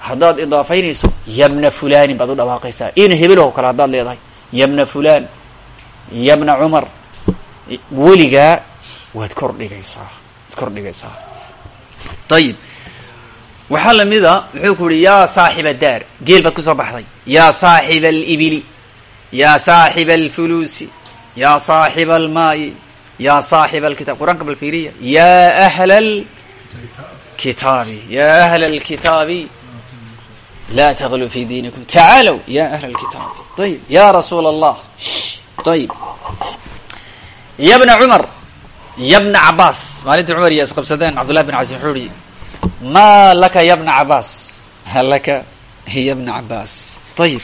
haddaad idaafaynayso yabna fulanin baad u dhawaaqaysaa. Ina hebel oo kale haddaad leedahay. Yabna fulan yabna cumar weligaa waad kor dhigaysaa. Waad kor dhigaysaa. Ayib waxaa lamida muxuu ku yihi yaa saaxiba daar. Geel baad ku soo baxday. Yaa saaxiba alibili yaa saaxiba alfuluusi yaa saaxiba almaayi yaa saaxiba alkitab qur'aanka bal fiiriya yaa ahla alkitaabi yaa ahla alkitaabi laa taglu fi diinikum tacaalow ya ahla alkitaabi ayib ya rasuula allah ayib ya bna cumar ya bna cabaas maalintii cumar iyo isqabsadeen cabdullahi bin caas wuxuu ihi ma laka ya bna cabaas laka ya bna cabaas ayib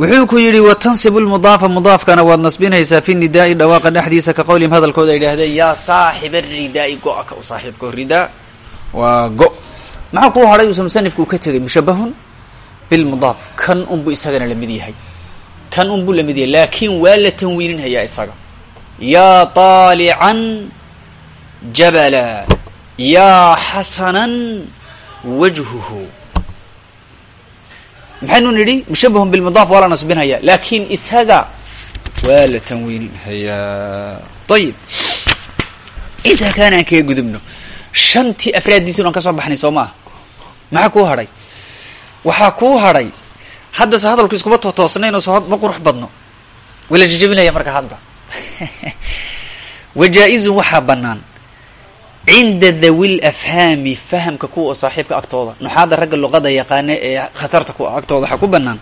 wuxuu ku yidhi watansibu lmudaafa mudaafkana waad nasbinaysaa fi nidaai dhawaaqa dhexdiisa ka qowlihim hadalkooda ay idhaahdeen yaa saaxiba ridaai go-a ka u saaxiibka ridaa waa go. Maxaa kuu hadhay uusa musanifku ka tegay? Mushabahun bilmudaaf kan unbuu isagana la mid yahay. Kan unbuu la mid yahay. Laakiin waa la tanwiininhayaa isaga. Yaa طaalican jabala yaa xasanan wajhuhu maxaynu nidhi mushabahun bilmudaaf waa la nasbinhaya laakin isaga waa la tanwiininhayaa ayib intaa kaana aan kaga gudubno shantii afraaddiisin aan ka soo baxnay soo maaha maxaa kuu hadhay waxaa kuu hadhay hadda se hadalku iskuma tootoosnayn oo so ma qurux badno. Wala jajabinaya marka hadda. Wajaa-izun waxaa bannaan cinda dawi lafhaami fahamka kuwa oo saaxiibka agtooda nuxaada ragga luqada yaqaana ee khatarta ku agtooda waxaa ku bannaan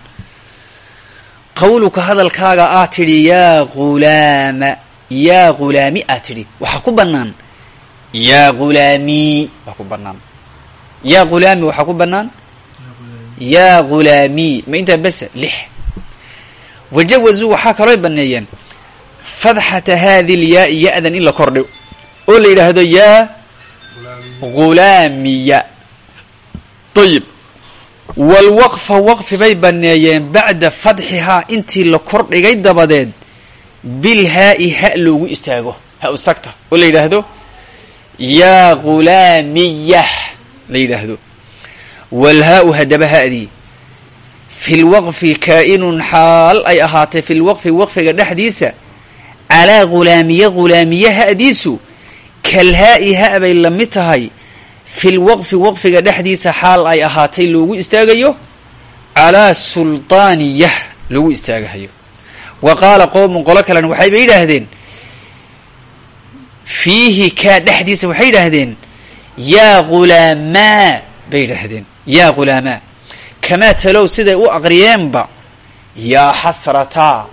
qawluka hadalkaaga aa tidhi yaa ghulaama yaa ghulaami aa tidhi waxaa ku bannaan yaa ghulaami waa ku bannaan yaa ghulaami waxaa ku bannaan yaa ghulaami ma intaa besa lix wajawazuu waxaa kalooy baneeyeen fadxata haadi lyaai ya-dan in la kordhigo oo la yidhaahdo yaa ghulaamiya ayib walwaqfa waqfi bay baneeyeen bacda fadxihaa intii la kordhigay dabadeed bilhaa-i ha loogu istaago ha u sagta oo la yidhaahdo yaa ghulaamiyah la yidhaahdo. Walhaa-u haddaba ha'dii fi lwaqfi kaa'inun xaal ay ahaatay fi lwaqfi waqfiga dhexdiisa calaa ghulaamiye ghulaamiye ha'diisu kalhaa-i ha bay la mid tahay fi lwaqfi waqfiga dhexdiisa xaal ay ahaatay loogu istaagayo calaa sulطaaniyah loogu istaagahayo wa qaala qowmun qolo kalena waxayba yidhaahdeen fiihi kaa dhexdiisa waxay yidhaahdeen yaa ghulaamaa bay yidhaahdeen yaa ghulaamaa kamaa talow siday u aqriyeenba yaa xasrataa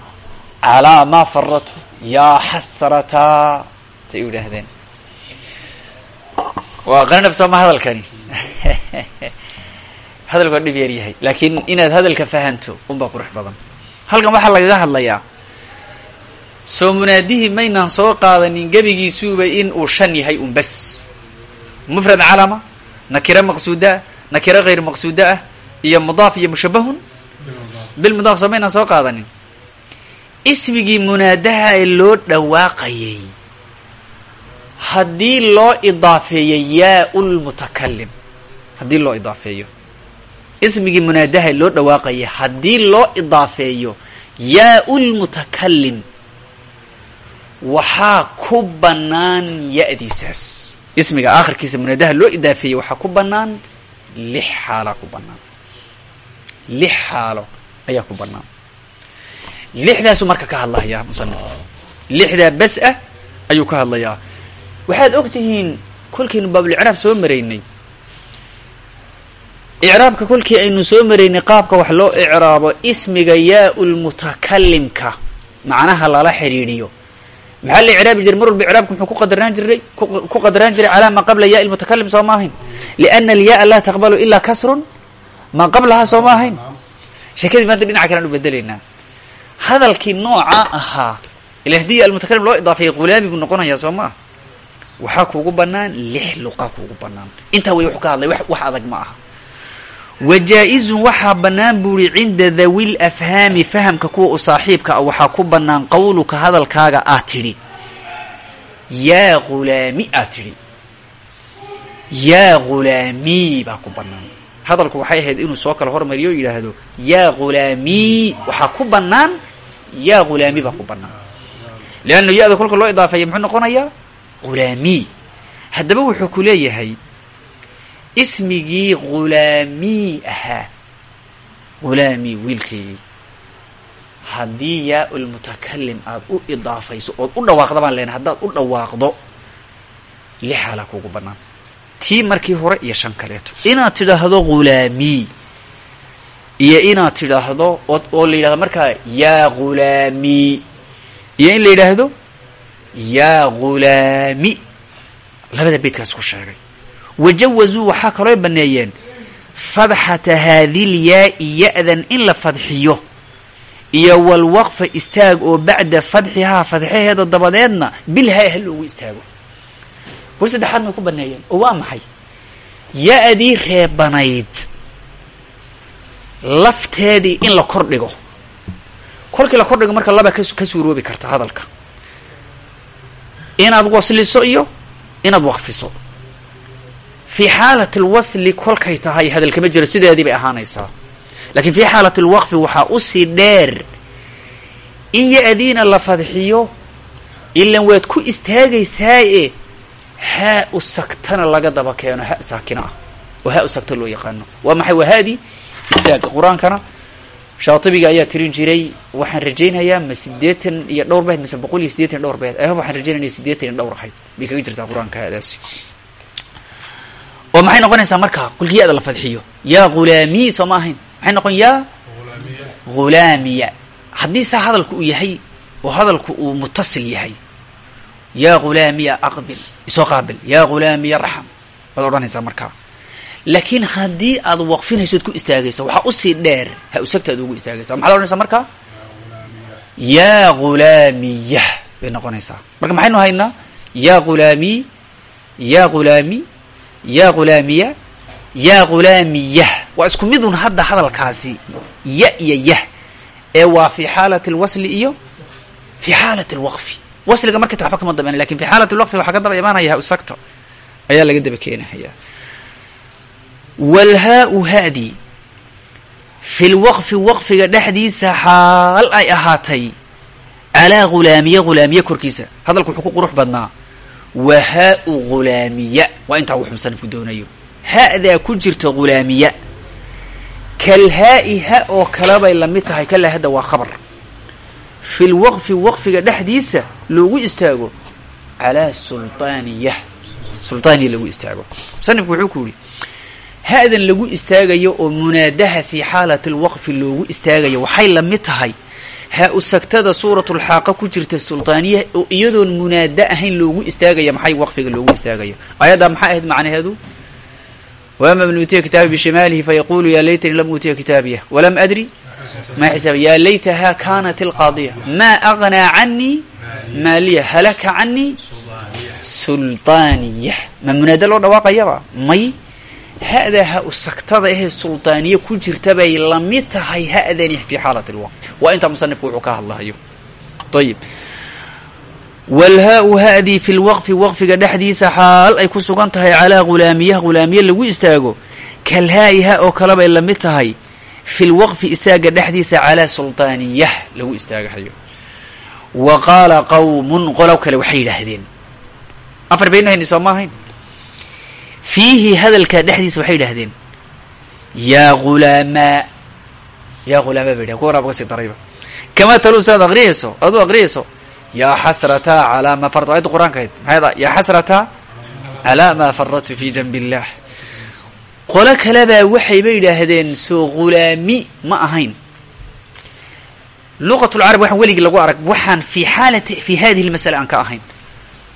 calaa maa faratu yaa xasrataa say u yidhaahdeen waa qarinab sooma hadalkani hadalku waa dhib yar yahay. Laakiin inaad hadalka fahanto unbaa qurux badan. Halkan waxaa lagaga hadlayaa soo munaadihii maynaan soo qaadanin gebigiisuuba in uu shan yahay un bas. Mufrad calama nakiro maqsuuda ah nakiro hayr maqsuuda ah iyo mudaaf iyo mushabahun bilmudaaf soo maynaan soo qaadanin. Ismigii munaadaha ee loo dhawaaqayay haddii loo idaafeeyo yaa lmutakalim haddii loo idaafeeyo ismigii munaadaha loo dhawaaqaya haddii loo idaafeeyo yaa lmutakalim waxaa ku bannaan ya-diisaas ismiga aakhirkiisa munaadaha loo idaafeeyey waxaa ku bannaan lix xaalaa ku bannaan. Lix xaalo ayaa ku bannaan. Lixdaasuu marka ka hadlahayaa musanifka lixdaa bas ah ayuu ka hadlayaa waxaad og tihiin kolkaynu soo maraynay icraabka kolkii aynu soo maraynay qaabka wax loo icraabo ismiga yaa lmutakalimka macnaha lala xidhiidhiyo. Maxaa la icraabi jiray? Mar walba icraabka muxuu ku qadarnaan jiray? Ku qadarnaan jiray calaa maa qabla yaa lmutakalim soo ma ahayn liana alyaaa laa taqbalu ilaa kasrun? Maa qablahaa soo ma ahayn sheekadii maanta dhinaca kalean u bedelaynaa. Hadalkii noocaa ahaa ila haddii loo idaafeeyay ghulaami buu noqonayaa soo ma waxaa kuugu banaan lix luqa kuugu banaan intaa way wuxuu ka hadlay wax adag ma aha. Wajaa-izun waxaa bannaan buuri cinda dawi lafhaami fahamka kuwa u saaxiibka ah waxaa ku bannaan qawluka hadalkaaga aad tidhi. Yaa ghulaami aad tidhi. Yaa ghulaami baa ku bannaan. Hadalku waxay ahayd inuu soo kala hormariyo o yidhaahdo yaa ghulaami waxaa ku bannaan yaa ghulaami baa ku bannaan. Leanna ya-da kolka loo idaafeeya muxuu noqonayaa ghulaami haddaba wuxuu ku leeyahay ismigii ghulaami ahaa. Ghulaami wiilkaygii haddii yaa lmutakalim aad u idaafayso ood u dhawaaqda baan leenahay haddaad u dhawaaqdo lix xaalaa kuugu bannaan tii markii hore iyo shan kaleeto. Inaad tidhaahdo ghulaami iyo inaad tidhaahdo oo la yidhahdo markaa yaa ghulaami iyo in la yidhaahdo yaa ghulaami labada beydkaas ku sheegay wajawazuu waxaa kaloo baneeyeen fadxata haadilyaa-i ya-dan in la fadxiyo iyo walwaqfa istaag oo bacda fadxihaa fadxaheeda dabadeedna bilhaa ha loogu istaago war saddexaad may ku baneeyeen oo waa maxay ya-dii reebanayd lafteedii in la kor dhigo kolkii la kor dhigo marka laba ka suuroobi karta hadalka inaad wasliso iyo inaad waqfiso. Fii xaalat alwasli kolkay tahay hadalkama jiro sideedii bay ahaanaysaa. Lakin fi xaalat lwaqfi waxaa u sii dheer in ya-diina la fadxiyo ilan waad ku istaagaysaaye haa u sagtana laga daba keeno ha saakina ah oo ha u sagta loo yaqaano. Waa maxay waa haadii istaaga qur'aankana shaatibiga ayaa tirin jiray waxaan rajaynayaa ma sideetan iyo dhowr bahed mise boqol iyo sideetan dhowr bahed ayaba waxaan rajaynaya sideetan iyo dhowr ahayd. Bay kaga jirtaa qur'aanka haadaasi oo maxay noqonaysaa marka kulki ya-da la fadxiyo? Yaa ghulaamiy soo ma ahayn. Maxay noqon yaa? Ghulaamiya haddii saa hadalku uu yahay oo hadalku uu mutasil yahay yaa ghulaamiya aqbil isoo qaabil. Yaa ghulaamiya raxam. Waad odhanaysaa markaa laakiin haddii aad waqfinayso od ku istaagaysa waxaa u sii dheer ha usagta ad ugu istaagaysa maxaa la odhanaysaa marka yaa ghulaamiya bay noqonaysaa. Marka maxaynu haynaa? Yaa ghulaamiy yaa ghulaami yaa ghulaamiya yaa ghulaamiya waa isku midun hadda hadalkaasi ya iyo yah. Ee waa fi xaalati alwasli iyo fi xaalati alwaqfi wasliga markayta waxba kama dabeena laakiin fi xaalati alwaqfi waxaa ka daba imaanaya ha usagta ayaa laga daba keenahaya walhaa-u haadi fi lwaqfi waqfiga dhexdiisa xaal ay ahaatay calaa ghulaamiya ghulaamiye korkiisa hadalku wuxuu ku qurux badnaa wa haa-u ghulaamiya waa intaa wax musanifku doonayo ha-daa ku jirta ghulaamiya kalhaa-i ha oo kale bay la mid tahay kalaa hadda waa khabar fi lwaqfi waqfiga dhexdiisa loogu istaago calaa sulطaaniya sulطaaniya lagu istaago musanifku wuxuu ku yihi ha-dan lagu istaagayo oo munaadaha fi xaalati alwaqfi loogu istaagayo waxay la mid tahay ha-u sagtada suuratulxaaqa ku jirta sulطaaniya oo iyadoon munaada ahayn loogu istaagaya maxay waqfiga loogu istaagayo ayaddaa maxay ahayd macnaheedu wama man uutiya kitaabi bishimaalihi fayaqulu ya laytani lam uutiya kitaabiya walam adri ma xisaab ya laytaha kanat alqaadiya ma agnaa canii maaliya halaka canii sulطaaniya ma munaada loo dhawaaqayaba may ha-da ha u sagtada ahee sulطaaniye ku jirta bay la mid tahay ha-dani fi xaalat lwaqf waa intaa musanifku wuxuu ka hadlahayo ayib walhaa-u ha-dii fi lwaqfi waqfiga dhexdiisa xaal ay ku sugan tahay calaa ghulaamiya ghulaamiye lagu istaago kalhaa-i ha oo kale bay la mid tahay fi lwaqfi istaaga dhexdiisa calaa sulطaaniyah lagu istaagahayo wa qaala qawmun qolow kale waxay yidhaahdeen afar baynu hayni soo ma ahayn fiihi hadalkaa dhexdiisa waxay yidhahdeen yaa ghulaamaa yaa ghulaamaa bay yidhahen kuwana ba ka sii darayba kamaa taluu saad aqriyayso aduu aqriyayso yaa xasrataa calaa maa faratu ayadda qur'aanka ahayd maxay da yaa xasrataa calaa maa faradtu fi janbi illah qolo kalebaa waxayba yidhaahdeen soo ghulaami ma ahayn luqat lcarab waxaan weligii lagu arag waxaan fi xaalati fi hadihi lmasala aan ka ahayn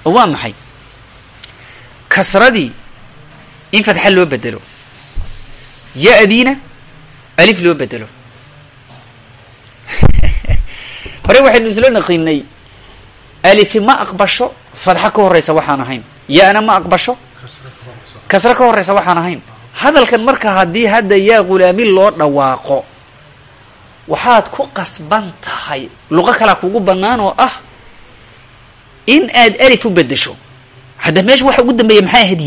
oo waa maxay kasradii in fatxa loo bedelo ya-diina alif loo bedelo hore waxaynu isla naqinay alifi ma aqbasho fadxa ka horeysa waxaan ahayn ya-na ma aqbasho kasro ka horeysa waxaan ahayn hadalkan marka haddii hadda yaa ghulaami loo dhawaaqo waxaad ku qasban tahay luqo kalaa kugu bannaan oo ah in aad alif u bedesho hadda meesha waxa ugu dambeeya maxay ahayd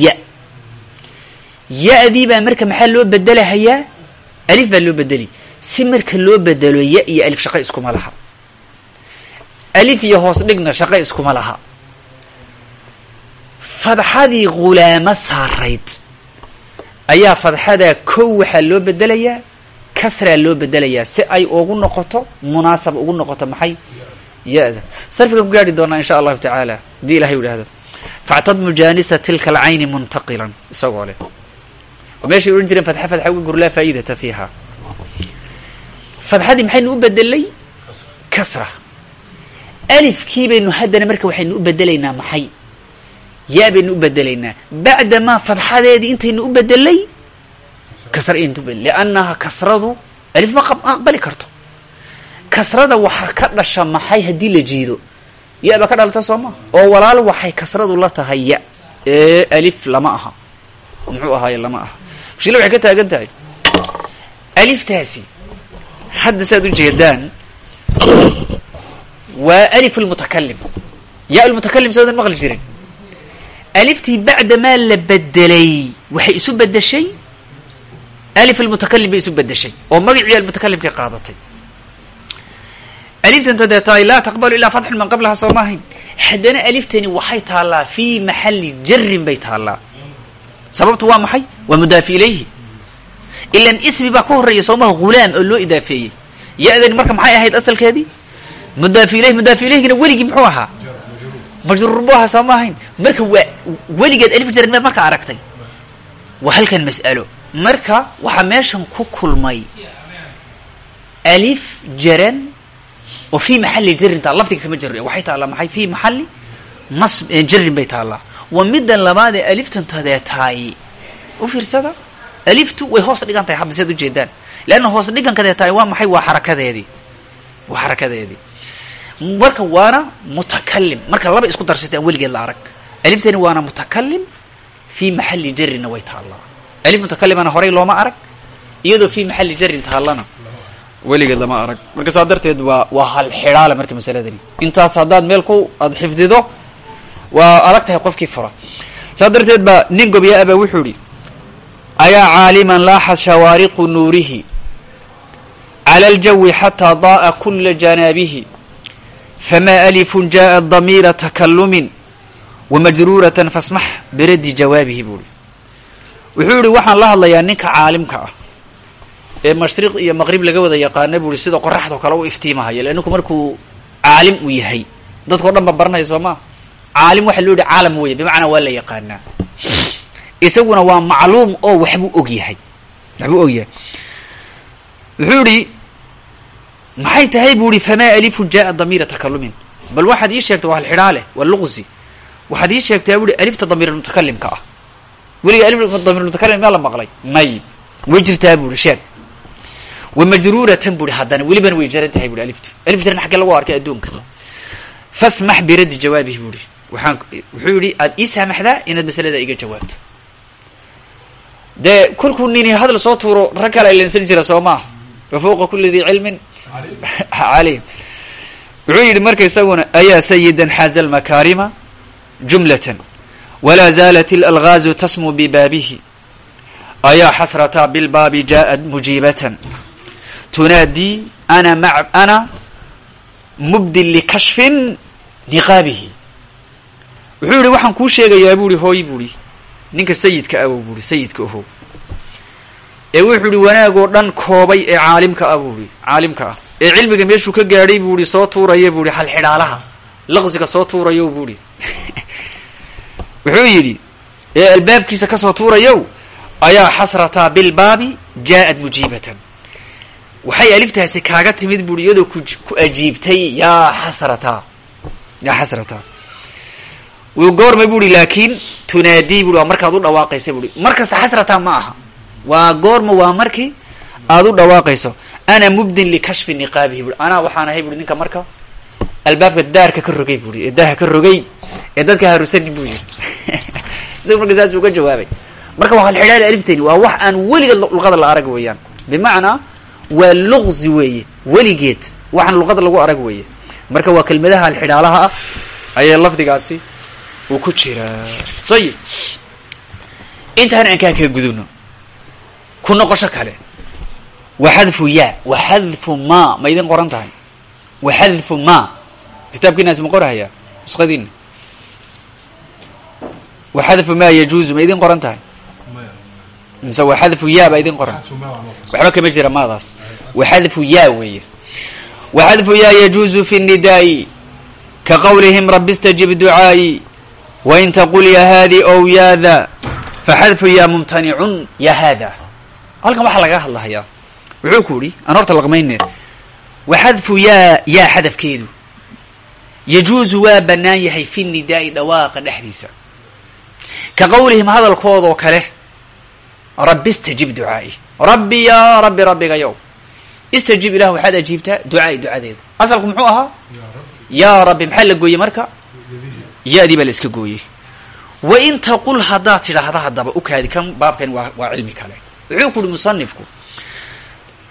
ya-dii marka maxaa loo bedelahayaa? Alif baa loo bedeli. Si marka loo bedelo ya iyo alif shaqo iskuma laha. Alif iyo hoos dhigna shaqo iskuma laha. Fadxadii ghulaamo saarayd. Ayaa fadxadaa kow waxaa loo bedelayaa kasraa loo bedelayaa. Si ay ugu noqoto munaasaba ugu noqoto maxay? Ya-da. Sarfigan ku gaari doonaa insha allahu tacaala. Haddii ilahay idhaahdo factad mujaanisa tilka alcayni muntaqilan. Isagoo leh oo meeshay odhan jireen fadxa fadxa uga gur laa faa'idata fiiha. Fadxadii maxaynu u bedelay kasra. Alifkii baynu haddana marka waxaynu u bedelaynaa maxay? Yaa baynu u bedelaynaa bacdamaa fadxadeedii intaynu u bedelay kasra intu liannaha kasradu alif ma aqbali karto. Kasrada waxaa ka dhasha maxay haddii la jiido? Ya baa ka dhalata soo maa oo walaal waxay kasradu la tahay lama aha. Muxuu ahaaye aha mushkila waxay ka taagan tahay aliftaasi hadda saad ujeedaan waa alif lmutakalim ya lmutakalim soodan maqli jirin aliftii bacdamaa la bedelay waxay isu bedeshay alif almutakalim bay isu bedeshay oo magacii almutakalimkay qaadatay aliftanta deetaay laa taqbalu ilaa fatxun man qablaha soo maahayn haddana aliftani waxay taallaa fii maxali jarin bay taallaa sababtu waa maxay? Waa mudaafi ilayhi. Ilan ismi baa ka horreeya soomaha hulaam oo loo idaafeeyey. Ya-dani marka maxay ahayd asalkeedii? Mudaafi ilayhi mudaafi ilayhigina weligii muxuu ahaa? Majruur buu ahaa soo maahayn marka waa weligeed alif jaran meed marka aragtay. Waa halkan mas'alo. Marka waxaa meeshan ku kulmay alif jaran oo fii maxali jarin taa lafdiga kama jarin waxay taallaa maxay? Fii maxali nas jarin bay taallaa waa middan labaad ee aliftantadee tahay. U fiirsada? Aliftu way hoos dhigan tahay hadda siad ujeedaan leanna hoos dhigankadee tahay waa maxay? Waa xarakadeedii. Waa xarakadeedii. Marka waana mutakalim marka laba isku darsatay aan weligeed la arag. Aliftani waana mutakalim fii maxali jarinna way taallaa. Alif mutakalimana horay looma arag iyadoo fii maxali jarin taallana weligeed lama arag. Marka saa darteed waa waa hal xidhaale marka masaladani. Intaas haddaad meel ku aada xifdido waa adag tahay qofkii fura saa darteed baa nin gobyaa-aba wuxuu ihi ayaa caaliman laaxad shawaariqu nuurihi cala aljawi xataa da'a kula janaabihi famaa alifun jaءa damiira takalumin wamajruuratan fasmax biraddi jawaabihi buu i wuxuu yihi waxaan la hadlayaa ninka caalimka ah ee mashriq iyo maqrib laga wada yaqaana buu ihi sida qoraxdao kale u iftiimahaya leanninku markuu caalim uu yahay dadkao dhan ba baranaya soo maa caalim waxaa loo yihi caalam weeye bimacnaa waa la yaqaanaa. Isaguna waa macluum oo waxbuu og yahay waxbuu og yahay. Wuxuu yihi maxay tahay? buu ihi famaa alifun jaءa damiira takalumin. Bal waxaad ii sheegtay waa halxidhaale waa luqsi. Waxaad ii sheegtaa bu ihi alifta damiir mutakalimka ah. Weliga alif damiir mutakalim maa la maqlay. May way jirtaa bu ihi sheeg. Wamajruuratan bu ihi haddana welibana way jaran tahay bu ihi aliftu. Alif jaran xaggee lagu arkay adduunka. Fasmax biraddi jawaabihi bu ihi waxaan wuxuu yihi aada ii saamaxdaa inaad masalada iga jawaabto. Dee kolkuu nini hadal soo tuuro rag kale ilansan jira soo maaha wa fawqa kuli dii cilmin. Calim wuxuu yidhi marka isaguna ayaa sayidan xaaza almakaarima jumlatan walaa zaalat ilalgaazu tasmu bibaabihi ayaa xasrataa bilbaabi jaءat mujiibatan. Tunaadii ana ma ana mubdin likashfin niqaabihi wuxuu yihi waxaan kuu sheegayaa bu ihi hooy bu ihi ninka sayidka abow bu ihi sayidka ohow. Ee wuxuu ihi wanaagoo dhan koobay ee caalimka ah bu ihi caalimka ah. Ee cilmiga meeshuu ka gaadhay bu ihi soo tuuraya bu ihi halxidhaalaha laqsiga soo tuurayow bu ihi wuxuu yidhi ee albaabkiisa ka soo tuurayow ayaa xasrataa bilbaabi jaa'at mujiibatan. Waxay aliftaasi kaaga timid bu ihi iyadoo ku ajiibtay yaa xasrataa. Yaa xasrataa wuu goorma bu ihi laakiin tunaadii bui waa markaad u dhawaaqaysa buui mar kasta xasrataa ma aha. Waa goorma waa markii aad u dhawaaqayso. Ana mubdin likashfi niqaabihi bui anaa waxaan ahay bui ninka marka albaabka daarka ka rogay bui ee daaha ka rogay ee dadka harusani buu yihi isaga marka saas buu ka jawaabay. Marka waa halxidhaal aliftani waa wax aan weligeed luqada la arag weeyaan. Bimacnaa waa luqsi weeye weligeed. Waxaan luqada lagu arag weeye. Marka waa kelmadaha halxidhaalaha ah ayay lafdigaasi uu ku jiraa ayib intaan aan kaan kaga gudubno ku noqosho kale. Wa xadfu ya wa xadfu ma ma idin qoran tahay. Wa xadfu ma kitaabkiinaas ma qorahaya? Nusqadiina wa xadfu ma yajuuzu ma idin qoran tahay? Mise wa xadfu ya baa idin qoran? Waxba kama jira maadaas. Wa xadfu ya weeye. Wa xadfu ya yajuuzu fi nidaa'i. Ka qawlihim rabi اstajib ducaa'i wain taqul ya hadi ow ya da faxadfu ya mumtanicun ya hada halkan waxaa laga hadlahayaa wuxuu ku yihi aan horta laqmayne wa xadfu ya yaa xadafkeedu yajuuzu waa bannaan yahay fi nidaa'i dhawaaqa dhexdiisa ka qawlihim hadalkoodoo kale rabbi istajib ducaa'i rabbi ya rabbi rabbigayow istajib ilah waxaad ajiibtaa ducaa'i ducadeeda asalku muxuu ahaa yaa rabbi maxaa la gooyey marka ya-dii baa la iska gooyey. Wain taqul haddaad tidhaahda haddaba ukaadi kan baabkani waa waa cilmi kale. Wuxuu ku uhi musanifku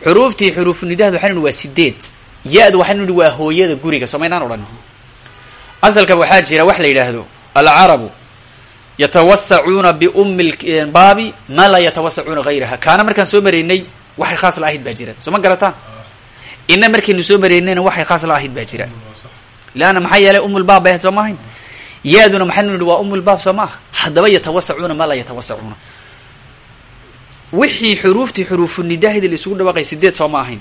xuruuftii xuruufunidahda waxaan waa sideed ya-da waxaan ihi waa hooyada guriga. Soo maynaan odhan? Asalka waxaa jira wax la yidhaahdo alcarabu yatawasacuuna biumi baabi maa laa yatawasacuuna hayraha kaana markaan soo maraynay waxay khaas la ahayd baa jira. Soo ma garataan ina markaynu soo maraynayna waxay khaas la ahayd baa jira. Leanna maxaa yeelay umulbaab bay ahayd soo ma ahayn yaaduna maxaynu nihi waa umulbaab soo ma aha. Haddaba yatawasacuuna maa laa yatawasacuuna wixii xuruuftii xuruufu nidaahida la isugu dhawaaqay sideed soo ma ahayn.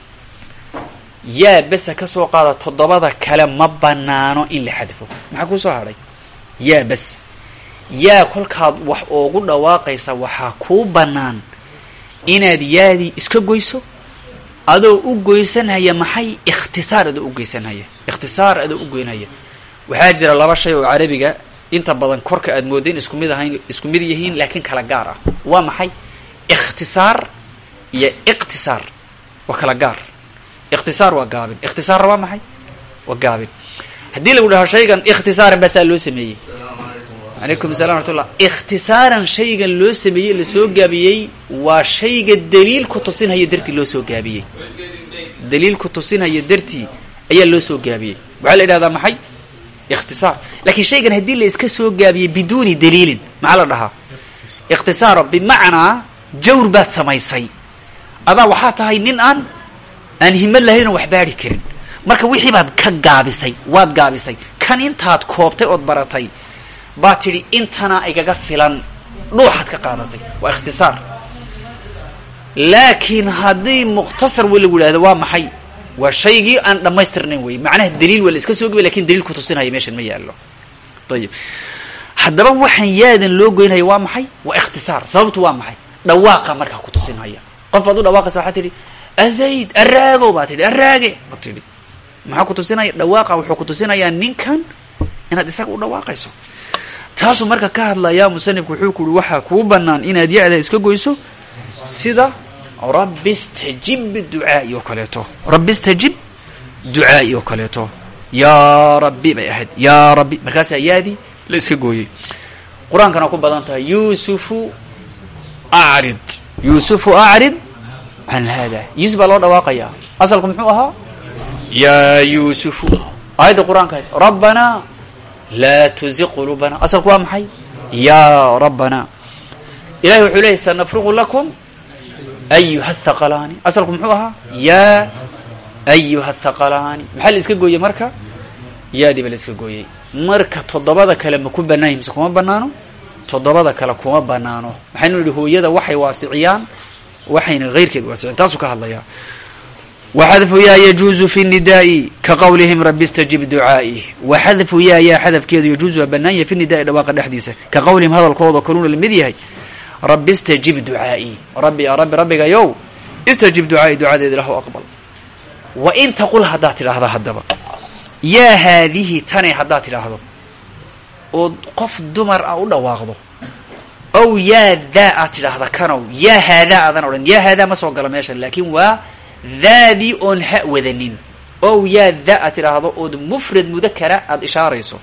Yaa besa ka soo qaada toddobada kale ma banaano in la xadfo. Maxaa kuu soo hadhay yaa bes. Yaa kolkaad wax oogu dhawaaqaysa waxaa kuu bannaan inaad yaadii iska goyso adoo u goysanhaya maxay? Ikhtisaar adoo u geysanhaya ikhtisaar adoo u goynaya waxaa jira laba shay oo carabiga inta badan korka aad moodda in isku mid ahayn isku mid yihiin laakiin kala gaar ah. Waa maxay? Ikhtisaar iyo iqtisaar waa kala gaar. Ikhtisaar waa gaabin. Ikhtisaarna waa maxay? Waa gaabin. Haddii lagu dhaho shaygan ikhtisaaran basaa loo sameeyey. Calaykum salam raxmatullah ikhtisaaran shaygan loo sameeyey la soo gaabiyey waa shayga daliil ku tusinhaya dartii loo soo gaabiyey. Daliil ku tusinhaya dartii ayaa loo soo gaabiyey. Waxaa la idhahdaa maxay ikhtisaar laakiin shaygan haddii la iska soo gaabiyey biduuni daliilin maxaa la dhahaa ikhtisaaro bimacnaa jawr baad samaysay adaa waxaa tahay nin aan aan himad lahaynoo wax baari karin marka wixii baad ka gaabisay waad gaabisay kan intaad koobtay ood baratay baa tidhi intana igaga filan dhuuxaad ka qaadatay waa ikhtisaar laakiin haddii mukhtasar wa lagu waa shaygii aan dhammaystirnayn wey macnaha daliil waa la iska soo laakiin daliil ku tusinaya meeshan ma yaallo. Ayib haddaba waxaan yaadan loo goynaya waa maxay? Waa ikhtisaar. Sababtu waa maxay? Dhawaaqa markaa ku tusinaya. Qof baad u dhawaaqaysa waxaa tidhi azayd araago baa tidhi araage ba tidhi. Maxaa ku tusinaya dhawaaqa wuxuu ku tusinayaa ninkan inaad isaga u dhawaaqayso. Taasuu marka ka hadlayaa musanifku wuxuu ku uhi waxaa kuu banaan inaad ya-da iska goyso sida rabbi stajib ducaai oo kaleeto rabbi stajib ducaai oo kaleeto yaa rabbi bay ahayd. Yaa rabbi markaasaa yaadii la iska gooyey. Qur'aankana ku badan tahay yusufu acrid yusufu acrid can hada yuusuf baa loo dhawaaqayaa asalku muxuu ahaa? Yaa yuusufu aayadda qur'aanka ahayd rabbanaa tuziq quluubana. Asalku waa maxay? Yaa rabbana. Ilahay wuxuu leeyay sanafruqu lakum ayuha thaqalaani asalku muxuu ahaa yaa ayuha thaqalaani maxaa la iska gooyey marka yaadii ba la iska gooyey marka toddobada kale ma ku bannaan mise kuma banaano toddobada kale kuma banaano maxaynu nidhi hooyada waxay waasiciyaan waxayna hayrkeed waasiciyaan taasuu ka hadlayaa waxadfu yaa yajuuzu fi nidaai ka qowlihim rabi stajib ducaai waxadfu yaa yaa xadafkeedu yajuuzu waa banaanya fi nidaai dhawaaqa dhexdiisa ka qowlihim hadalkooda yahay rabi stajib ducaai. Rabbi ya rabbi rabbigayow istajib ducaai ducadeeda lahu aqbal. Wa in taqul haddaad tidhaahda haddaba yaa haadihi tane haddaad tidhaahdo ood qof dumar ah u dhawaaqdo ow yaa daa aad tidhaahda kanow yaa haadaa aadan odhan yaa haadaa ma soo galo meeshan laakiin waa daadii oon ha wadanin. Ow yaa da aad tidhaahdo ood mufrad mudakara aada ishaarayso.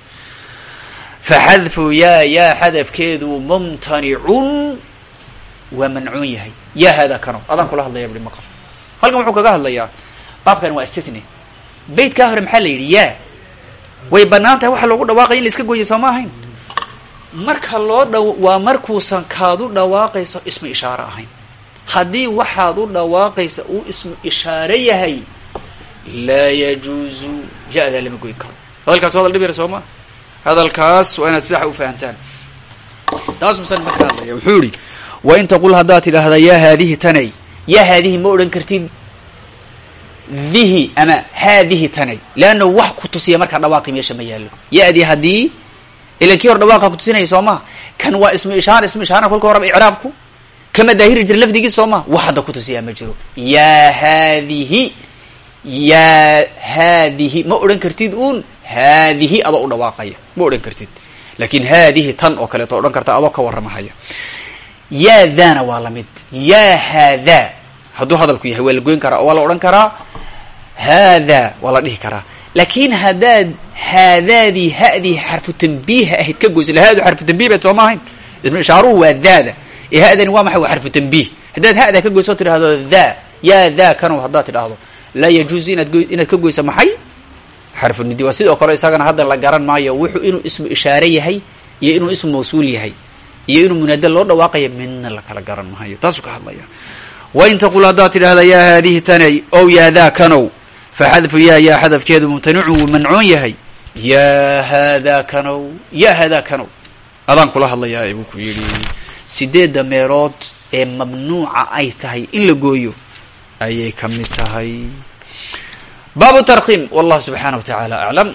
Faxadfu yaa yaa xadafkeedu mumtanicun waa mancuun yahay. Yaa haadaa kanow adaan kula hadlaya bui maqal. Halkan wuxuu kaga hadlayaa baabkan waa stithne beytkaa hore maxaa la yidhi? Yaa. Way bannaan tahay waxa loogu dhawaaqaya in la iska gooyay soo ma ahayn? Marka loo dha waa markuusan kaad u dhawaaqayso ismu ishaare ahayn. Haddii waxaad u dhawaaqaysa uu ismu ishaare yahay laa yajuuzu ya-daa lama goyn karo. Hadalkaas waa hadal dhib hadalkaas waa inaad sidaxa u fahantaan. Taas yihi wa in taqul haddaad tidhaahda yaa haadihi tanay yaa haadihi ma odhan kartid dihi ama haadihi tanay. Leanna wax ku tusiya markaa dhawaaqi meesha ma yaallo. Ya-dii haddii ilan kii hor dhawaaqa kutusinaya soo ma? Kan waa ismu ishaara ismu ishaarana kolka horaba icraabku? Kama daahiri jira lafdigii soo ma? Wax hadda kutusiyaa ma jiro. Yaa haadihi yaa haadihi ma odhan kartid uun haadihi adoo u dhawaaqaya ma odhan kartid. Laakin haadihi tan oo kaleeto odhan karta adoo ka warramahaya yaa daana waa la mid yaa haadaa hadduu hadalku yahay waa la goyn karaa oo waa la odhan karaa haadaa waa la dhihi karaa laakin haddaad haadaadii haddii xarfu tanbiiha ahayd ka goyso haadu xarfu tanbih baad sooma ismu ishaaruhu waa daada ee hadani waa maxay waa xarfu tanbiih haddaad hadaa ka goyso tidhahdo daa yaa daa kanow haddaad tidhaahdo laa yajuuzu inaad inaad ka goyso maxay xarfu nidi waa sidoo kale isagana hadda la garan maayo wuxuu inuu ismu ishaare yahay iyo inuu ismu mawsuul yahay iyo inuu munaada loo dhawaaqayo midna la kala garan mahayo taasuu ka hadlaya. Wain taqul haddaad tidhahda yaa haadihi tanay ow yaa kanow faxadfu yaa yaa xadafkeedu mumtanicun wuu mancuun yahay. Yaa haadaa kanow yaa haadaa kanow adaan kula hadlayaa buu ku yidhi. Sideedda meelood ee mamnuuca ay tahay in la gooyo ayay ka mid tahay. Baabu tarkiim wallahu subxaana wa tacaala aclam